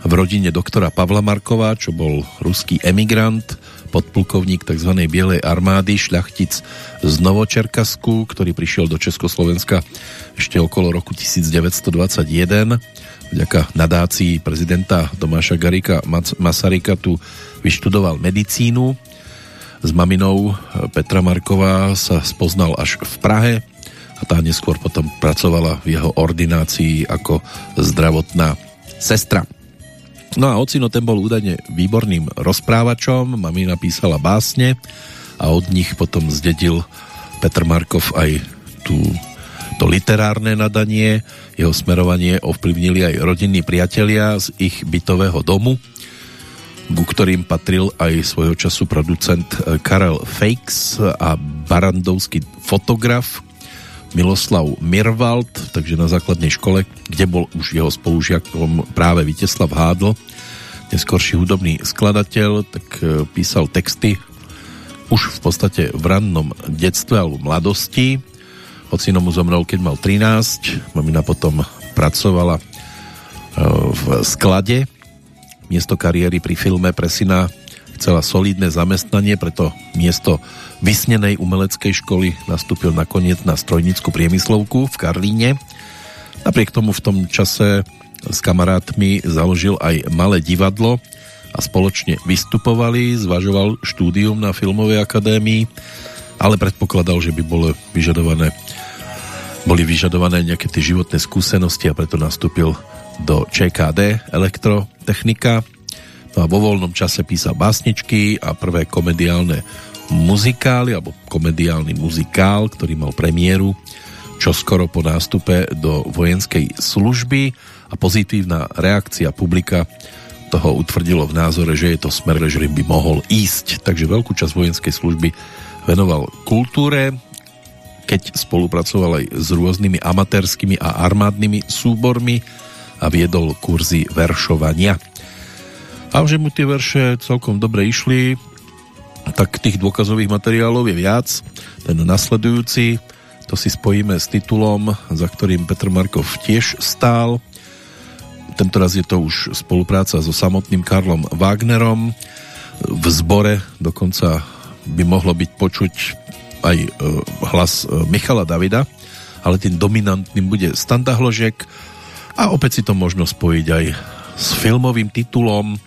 v rodine doktora Pavla Markova, čo bol ruský emigrant, podplukovník tzv. Bielej armády, šľachtic z Novočerkasku, ktorý prišiel do Československa ešte okolo roku 1921. Vďaka nadácii prezidenta Tomáša Garika Masaryka tu vyštudoval medicínu. S maminou Petra Marková sa spoznal až v Prahe a tá neskôr potom pracovala v jeho ordinácii ako zdravotná sestra. No a ocino ten bol údajne výborným rozprávačom, mami napísala básne a od nich potom zdedil Petr Markov aj tú, to literárne nadanie. Jeho smerovanie ovplyvnili aj rodinní priatelia z ich bytového domu, ku ktorým patril aj svojho času producent Karel Fakes a barandovský fotograf Miloslav Mirvald, takže na základnej škole, kde bol už jeho spolužiakom práve Viteslav Hádl, neskorší hudobný skladateľ, tak e, písal texty už v podstate v rannom detstve alebo mladosti. Ocino mu zomrel, keď mal 13. Mamina potom pracovala e, v sklade. Miesto kariéry pri filme pre syna chcela solidné zamestnanie, preto miesto vysnenej umeleckej školy nastúpil nakoniec na strojnickú priemyslovku v Karlíne. Napriek tomu v tom čase s kamarátmi založil aj malé divadlo a spoločne vystupovali, zvažoval štúdium na Filmovej akadémii, ale predpokladal, že by bolo vyžadované boli vyžadované nejaké tie životné skúsenosti a preto nastúpil do ČKD elektrotechnika. No a vo voľnom čase písal básničky a prvé komediálne muzikály, alebo komediálny muzikál, ktorý mal premiéru čo skoro po nástupe do vojenskej služby a pozitívna reakcia publika toho utvrdilo v názore, že je to smer, že by mohol ísť. Takže veľkú časť vojenskej služby venoval kultúre, keď spolupracoval aj s rôznymi amatérskými a armádnymi súbormi a viedol kurzy veršovania. A že mu tie verše celkom dobre išli, tak tých dôkazových materiálov je viac. Ten nasledujúci, to si spojíme s titulom, za ktorým Petr Markov tiež stál – Tentoraz je to už spolupráca so samotným Karlom Wagnerom. V zbore dokonca by mohlo byť počuť aj e, hlas e, Michala Davida, ale tým dominantným bude Standa Hložek a opäť si to možno spojiť aj s filmovým titulom,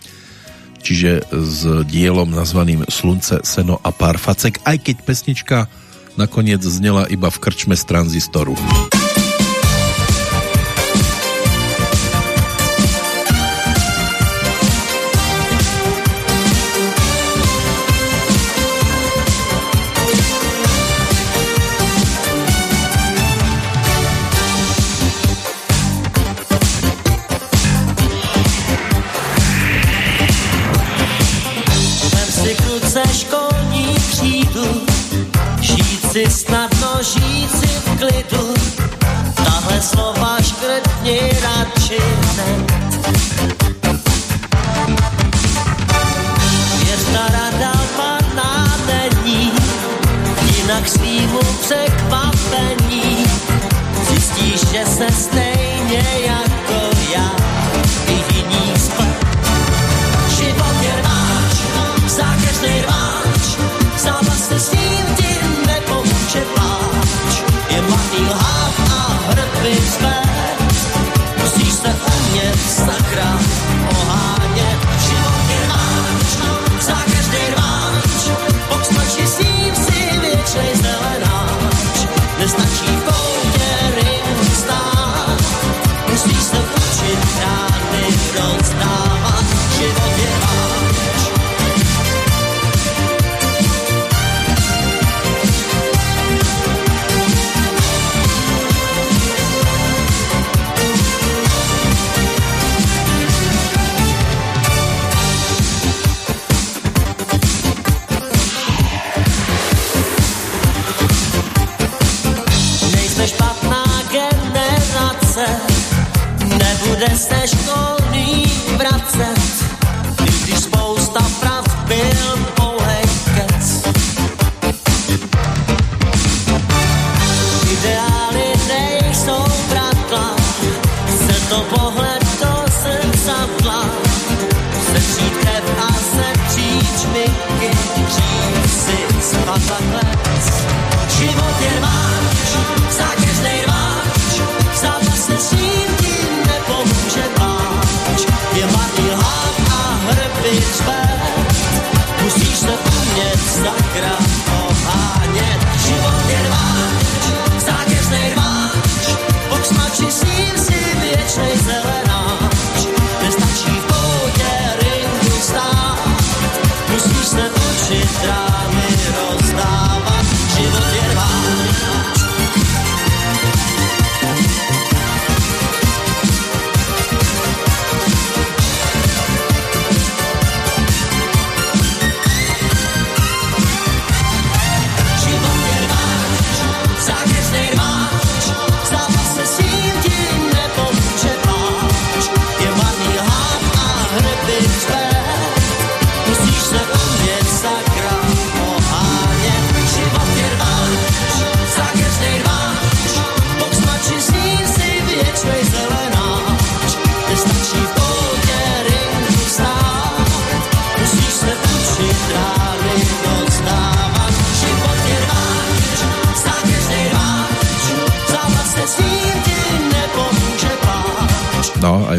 čiže s dielom nazvaným Slunce, seno a pár facek, aj keď pesnička nakoniec znela iba v krčme z tranzistoru.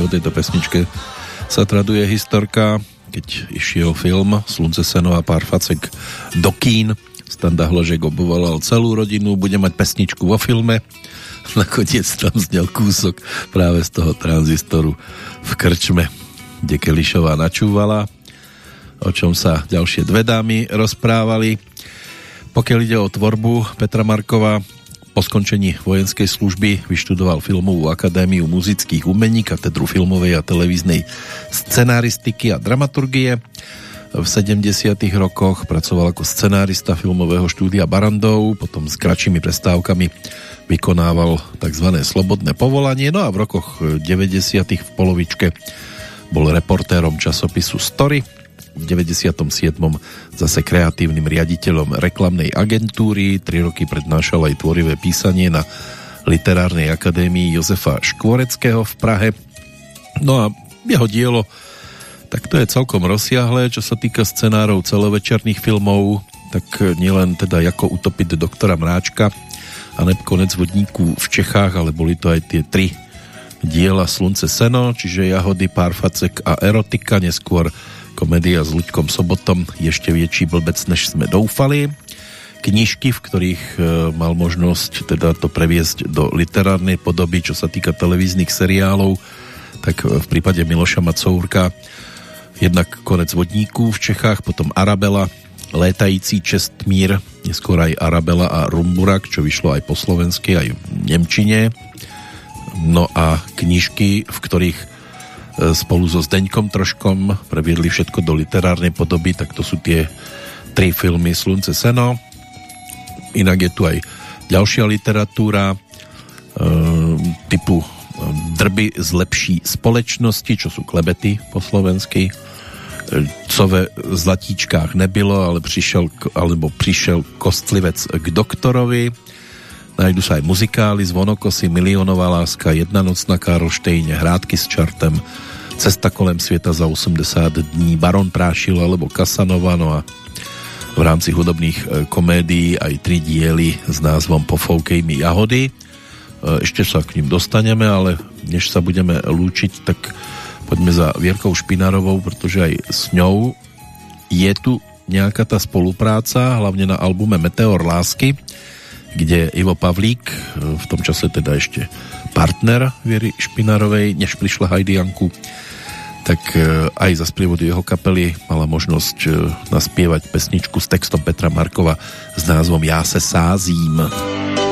No, aj o tejto pesničke sa traduje historka, keď išiel film Slunce, seno a pár facek do kín. Standa Hložek obovalal celú rodinu, bude mať pesničku vo filme. [laughs] Nakoniec tam znel kúsok práve z toho tranzistoru v krčme, kde Kelišová načúvala, o čom sa ďalšie dve dámy rozprávali. Pokiaľ ide o tvorbu Petra Markova, po skončení vojenskej služby vyštudoval Filmovú akadémiu muzických umení, katedru filmovej a televíznej scenaristiky a dramaturgie. V 70. rokoch pracoval ako scenárista filmového štúdia Barandov, potom s kratšími prestávkami vykonával tzv. slobodné povolanie, no a v rokoch 90. v polovičke bol reportérom časopisu Story, v 97. zase kreatívnym riaditeľom reklamnej agentúry, tri roky prednášal aj tvorivé písanie na Literárnej akadémii Jozefa Škvoreckého v Prahe. No a jeho dielo tak to je celkom rozsiahlé, čo sa týka scenárov celovečerných filmov, tak nielen teda ako utopiť doktora Mráčka a neb konec vodníku v Čechách, ale boli to aj tie tri diela Slunce Seno, čiže Jahody, Pár facek a Erotika, neskôr komédia s Luďkom Sobotom ešte väčší blbec, než sme doufali. Knižky, v ktorých e, mal možnosť teda to previesť do literárnej podoby, čo sa týka televíznych seriálov, tak v prípade Miloša Macourka jednak Konec vodníků v Čechách, potom Arabela, Létající Čestmír, neskôr aj Arabela a Rumburak, čo vyšlo aj po slovensky, aj v Nemčine. No a knižky, v ktorých spolu so Zdeňkom Troškom previedli všetko do literárnej podoby, tak to sú tie tri filmy Slunce, Seno. Inak je tu aj ďalšia literatúra e, typu e, Drby z lepší společnosti, čo sú klebety po slovensky. E, co ve zlatíčkách nebylo, ale přišel, alebo přišel kostlivec k doktorovi. Najdu sa aj muzikály, Zvonokosy, Milionová láska, Jedna noc na Karlštejne, Hrádky s čartem, Cesta kolem sveta za 80 dní, Baron Prášil alebo Kasanova, no a v rámci hudobných e, komédií aj tri diely s názvom Pofoukej mi jahody. E, ešte sa k ním dostaneme, ale než sa budeme lúčiť, tak poďme za Vierkou Špinárovou, pretože aj s ňou je tu nejaká tá spolupráca, hlavne na albume Meteor lásky, kde Ivo Pavlík, v tom čase teda ešte partner Viery Špinárovej, než prišla Heidi Janku, tak e, aj za sprievodu jeho kapely mala možnosť e, naspievať pesničku s textom Petra Markova s názvom Já se sázím. Sázím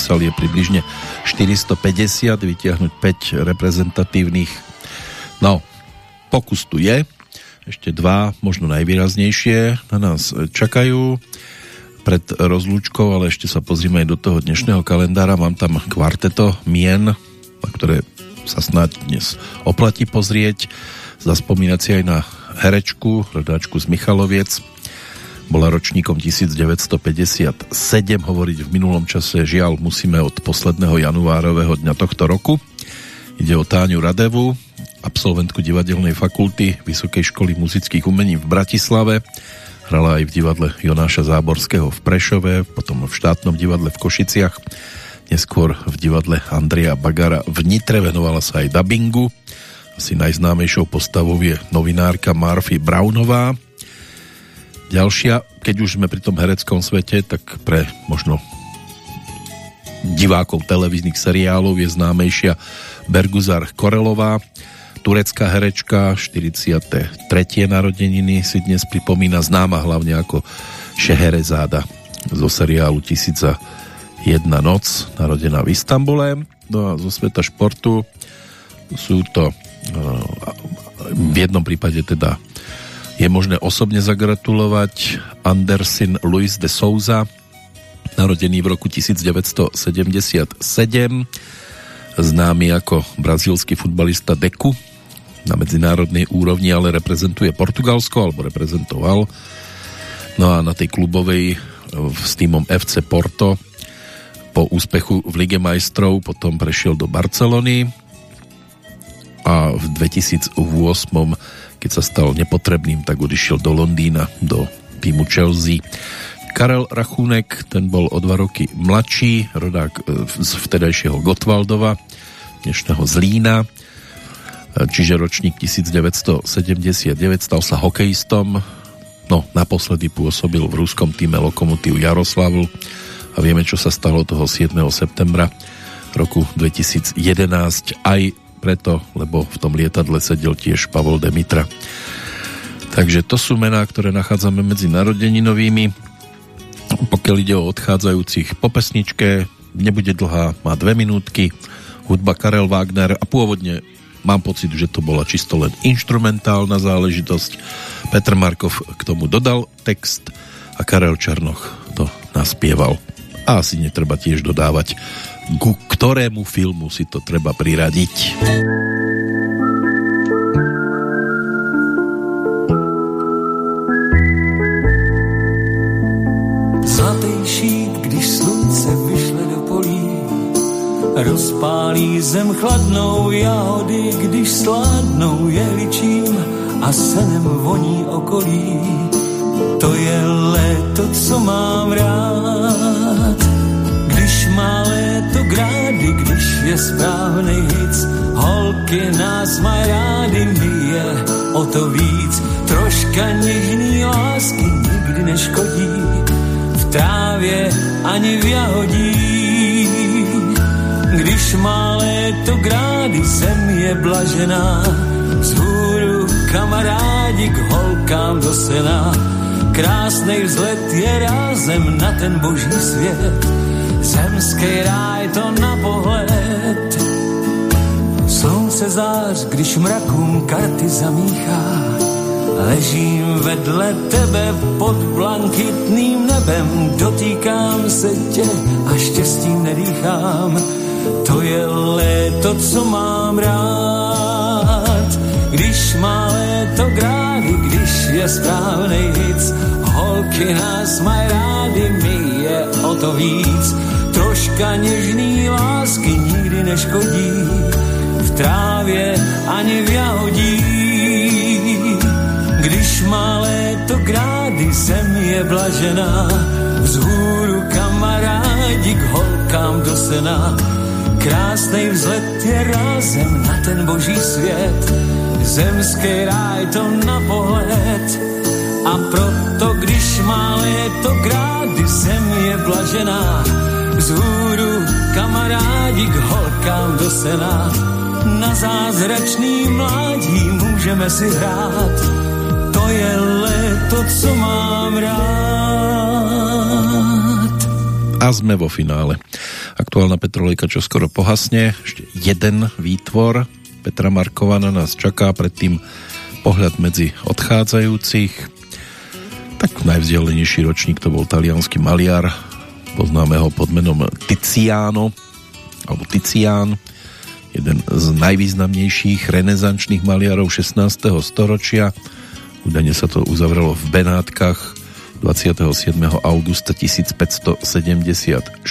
napísal, je približne 450, vytiahnuť 5 reprezentatívnych. No, pokus tu je, ešte dva, možno najvýraznejšie na nás čakajú pred rozlúčkou, ale ešte sa pozrieme aj do toho dnešného kalendára. Mám tam kvarteto mien, na ktoré sa snáď dnes oplatí pozrieť. Zaspomínať si aj na herečku, rodáčku z Michaloviec, bola ročníkom 1957, hovoriť v minulom čase, žiaľ, musíme od posledného januárového dňa tohto roku. Ide o Táňu Radevu, absolventku divadelnej fakulty Vysokej školy muzických umení v Bratislave. Hrala aj v divadle Jonáša Záborského v Prešove, potom v štátnom divadle v Košiciach, neskôr v divadle Andrea Bagara v Nitre, venovala sa aj dubbingu. Asi najznámejšou postavou je novinárka Marfy Brownová, Ďalšia, keď už sme pri tom hereckom svete, tak pre možno divákov televíznych seriálov je známejšia Berguzar Korelová, turecká herečka, 43. narodeniny si dnes pripomína známa hlavne ako Šeherezáda zo seriálu Tisíca jedna noc, narodená v Istambule. No a zo sveta športu sú to v jednom prípade teda je možné osobne zagratulovať Andersin Luis de Souza, narodený v roku 1977, známy ako brazílsky futbalista Deku, na medzinárodnej úrovni, ale reprezentuje Portugalsko, alebo reprezentoval. No a na tej klubovej s týmom FC Porto po úspechu v Lige majstrov potom prešiel do Barcelony a v 2008 keď sa stal nepotrebným, tak odišiel do Londýna, do týmu Chelsea. Karel Rachúnek, ten bol o dva roky mladší, rodák e, z vtedajšieho Gotwaldova, dnešného Zlína, e, čiže ročník 1979, stal sa hokejistom, no naposledy pôsobil v ruskom týme Lokomotív Jaroslavl a vieme, čo sa stalo toho 7. septembra roku 2011 aj preto, lebo v tom lietadle sedel tiež Pavol Demitra. Takže to sú mená, ktoré nachádzame medzi narodeninovými. Pokiaľ ide o odchádzajúcich po pesničke, nebude dlhá, má dve minútky, hudba Karel Wagner a pôvodne mám pocit, že to bola čisto len instrumentálna záležitosť. Petr Markov k tomu dodal text a Karel Černoch to naspieval. A asi netreba tiež dodávať ku ktorému filmu si to treba priradiť. Zlatý když slunce vyšle do polí, rozpálí zem chladnou jahody, když sládnou jehličím a senem voní okolí. To je léto, co mám rád má léto grády, když je správný hic. Holky nás mají rády, my je o to víc. Troška něžný lásky nikdy neškodí, v trávě ani v jahodí. Když má léto grády, zem je blažená, vzhůru kamarádi k holkám do sena. Krásnej vzlet je rázem na ten boží svět Zemský ráj to na pohled. Slunce zář, když mrakům karty zamíchá. Ležím vedle tebe pod blankitným nebem, dotýkám se tě a štěstím nedýchám. To je léto, co mám rád. Když má léto grády, když je správnej hic, holky nás mají rády, my je o to víc troška nežný lásky nikdy neškodí, v trávě ani v jahodí. Když má léto grády, zem je blažená, vzhůru kamarádi k holkám do sena. Krásnej vzlet je rázem na ten boží svět, zemský ráj to na pohled. A proto, když má léto grády, zem je blažená, kamarádi k holkám do sena. Na zázračný mládí můžeme si hrát, to je léto, co mám rád. A sme vo finále. Aktuálna Petrolejka čo skoro pohasne. Ešte jeden výtvor Petra Markova na nás čaká. Predtým pohľad medzi odchádzajúcich. Tak najvzdialenejší ročník to bol talianský maliar. Poznáme ho pod menom Tiziano alebo Tizian jeden z najvýznamnejších renesančných maliarov 16. storočia. Údajne sa to uzavrelo v Benátkach 27. augusta 1576.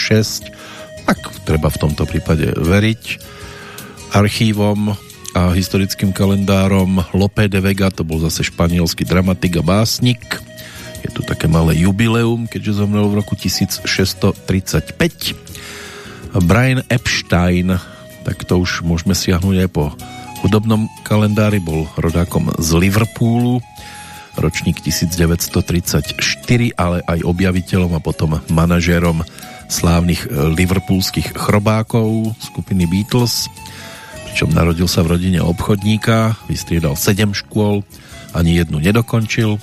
Tak treba v tomto prípade veriť. Archívom a historickým kalendárom Lope de Vega, to bol zase španielský dramatik a básnik. Je tu také malé jubileum, keďže zomrel v roku 1635. Brian Epstein, tak to už môžeme siahnuť aj po hudobnom kalendári, bol rodákom z Liverpoolu, ročník 1934, ale aj objaviteľom a potom manažérom slávnych liverpoolských chrobákov skupiny Beatles, pričom narodil sa v rodine obchodníka, vystriedal 7 škôl, ani jednu nedokončil.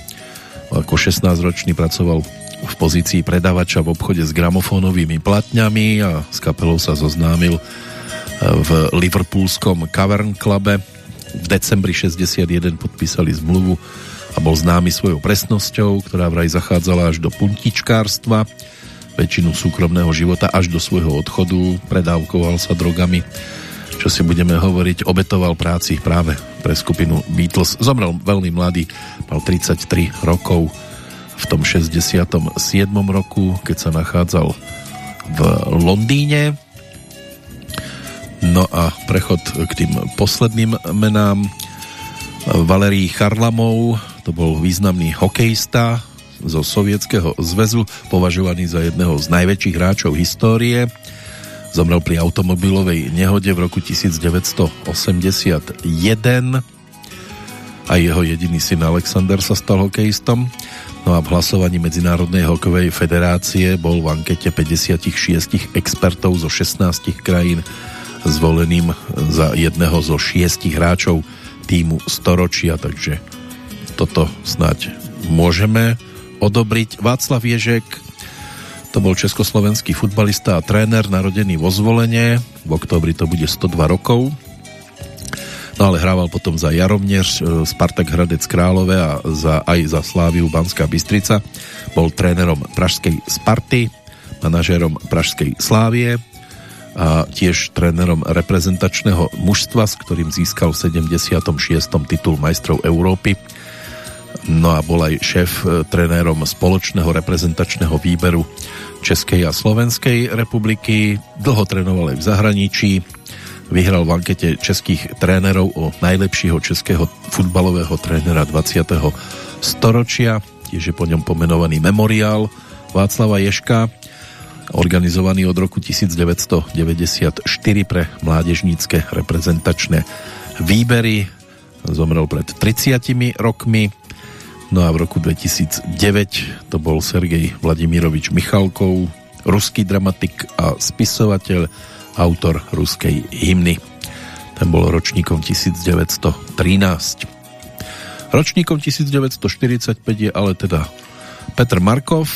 Ako 16-ročný pracoval v pozícii predavača v obchode s gramofónovými platňami a s kapelou sa zoznámil e, v liverpoolskom Cavern Clube. V decembri 61 podpísali zmluvu a bol známy svojou presnosťou, ktorá vraj zachádzala až do puntičkárstva, väčšinu súkromného života až do svojho odchodu, predávkoval sa drogami, čo si budeme hovoriť, obetoval práci práve pre skupinu Beatles. Zomrel veľmi mladý, mal 33 rokov v tom 67. roku, keď sa nachádzal v Londýne. No a prechod k tým posledným menám Valerii Charlamov, to bol významný hokejista zo Sovietskeho zväzu, považovaný za jedného z najväčších hráčov histórie. Zomrel pri automobilovej nehode v roku 1981 a jeho jediný syn Alexander sa stal hokejistom. No a v hlasovaní Medzinárodnej hokejovej federácie bol v ankete 56 expertov zo 16 krajín zvoleným za jedného zo šiestich hráčov týmu storočia, takže toto snať môžeme odobriť. Václav Ježek, to bol československý futbalista a tréner, narodený vo zvolenie. V oktobri to bude 102 rokov. No ale hrával potom za Jaromneř, e, Spartak Hradec Králové a za, aj za Sláviu Banská Bystrica. Bol trénerom Pražskej Sparty, manažérom Pražskej Slávie a tiež trénerom reprezentačného mužstva, s ktorým získal v 76. titul majstrov Európy No a bol aj šéf e, trenérom spoločného reprezentačného výberu Českej a Slovenskej republiky. Dlho trénoval aj v zahraničí. Vyhral v ankete českých trénerov o najlepšieho českého futbalového trénera 20. storočia. Tiež je po ňom pomenovaný memoriál Václava Ješka, organizovaný od roku 1994 pre mládežnícke reprezentačné výbery. Zomrel pred 30 rokmi No a v roku 2009 to bol Sergej Vladimirovič Michalkov, ruský dramatik a spisovateľ, autor ruskej hymny. Ten bol ročníkom 1913. Ročníkom 1945 je ale teda Petr Markov,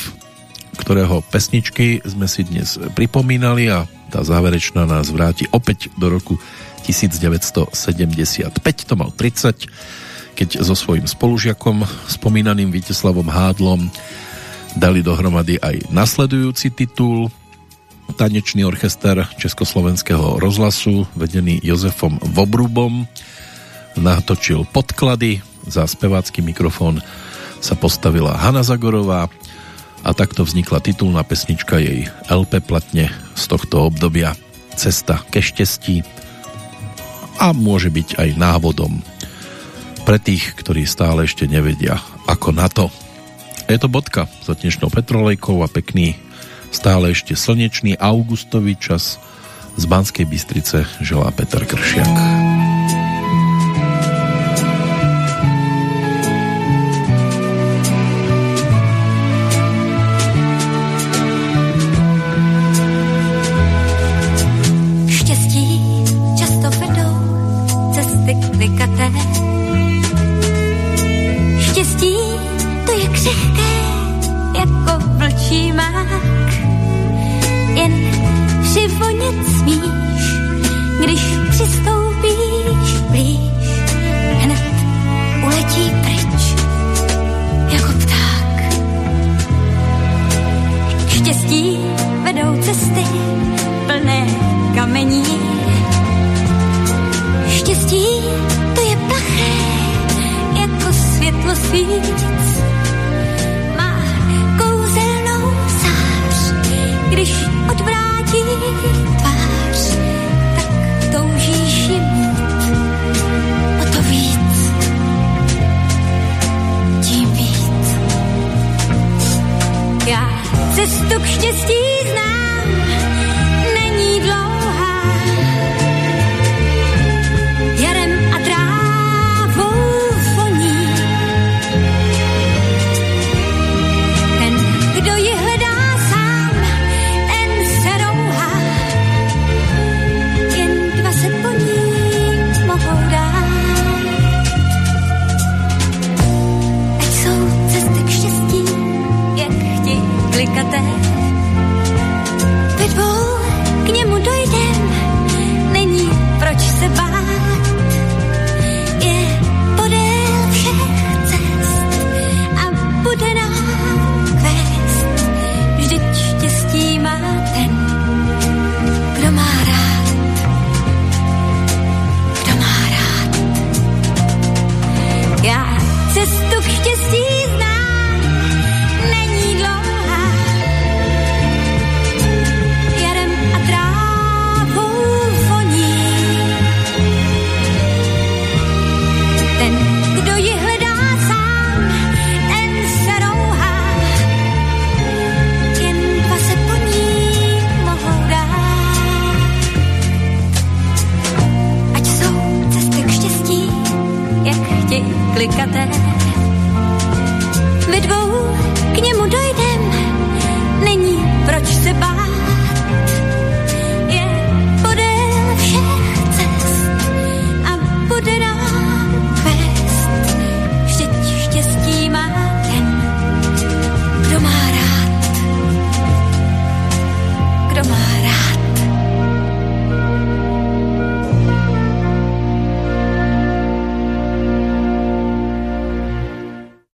ktorého pesničky sme si dnes pripomínali a tá záverečná nás vráti opäť do roku 1975, to mal 30 keď so svojím spolužiakom, spomínaným Víteslavom Hádlom, dali dohromady aj nasledujúci titul. Tanečný orchester Československého rozhlasu, vedený Jozefom Vobrubom, natočil podklady, za spevácky mikrofón sa postavila Hanna Zagorová a takto vznikla titulná pesnička jej LP platne z tohto obdobia Cesta ke štestí a môže byť aj návodom pre tých, ktorí stále ešte nevedia, ako na to. Je to bodka za dnešnou Petrolejkou a pekný, stále ešte slnečný augustový čas z Banskej Bystrice želá Peter Kršiak.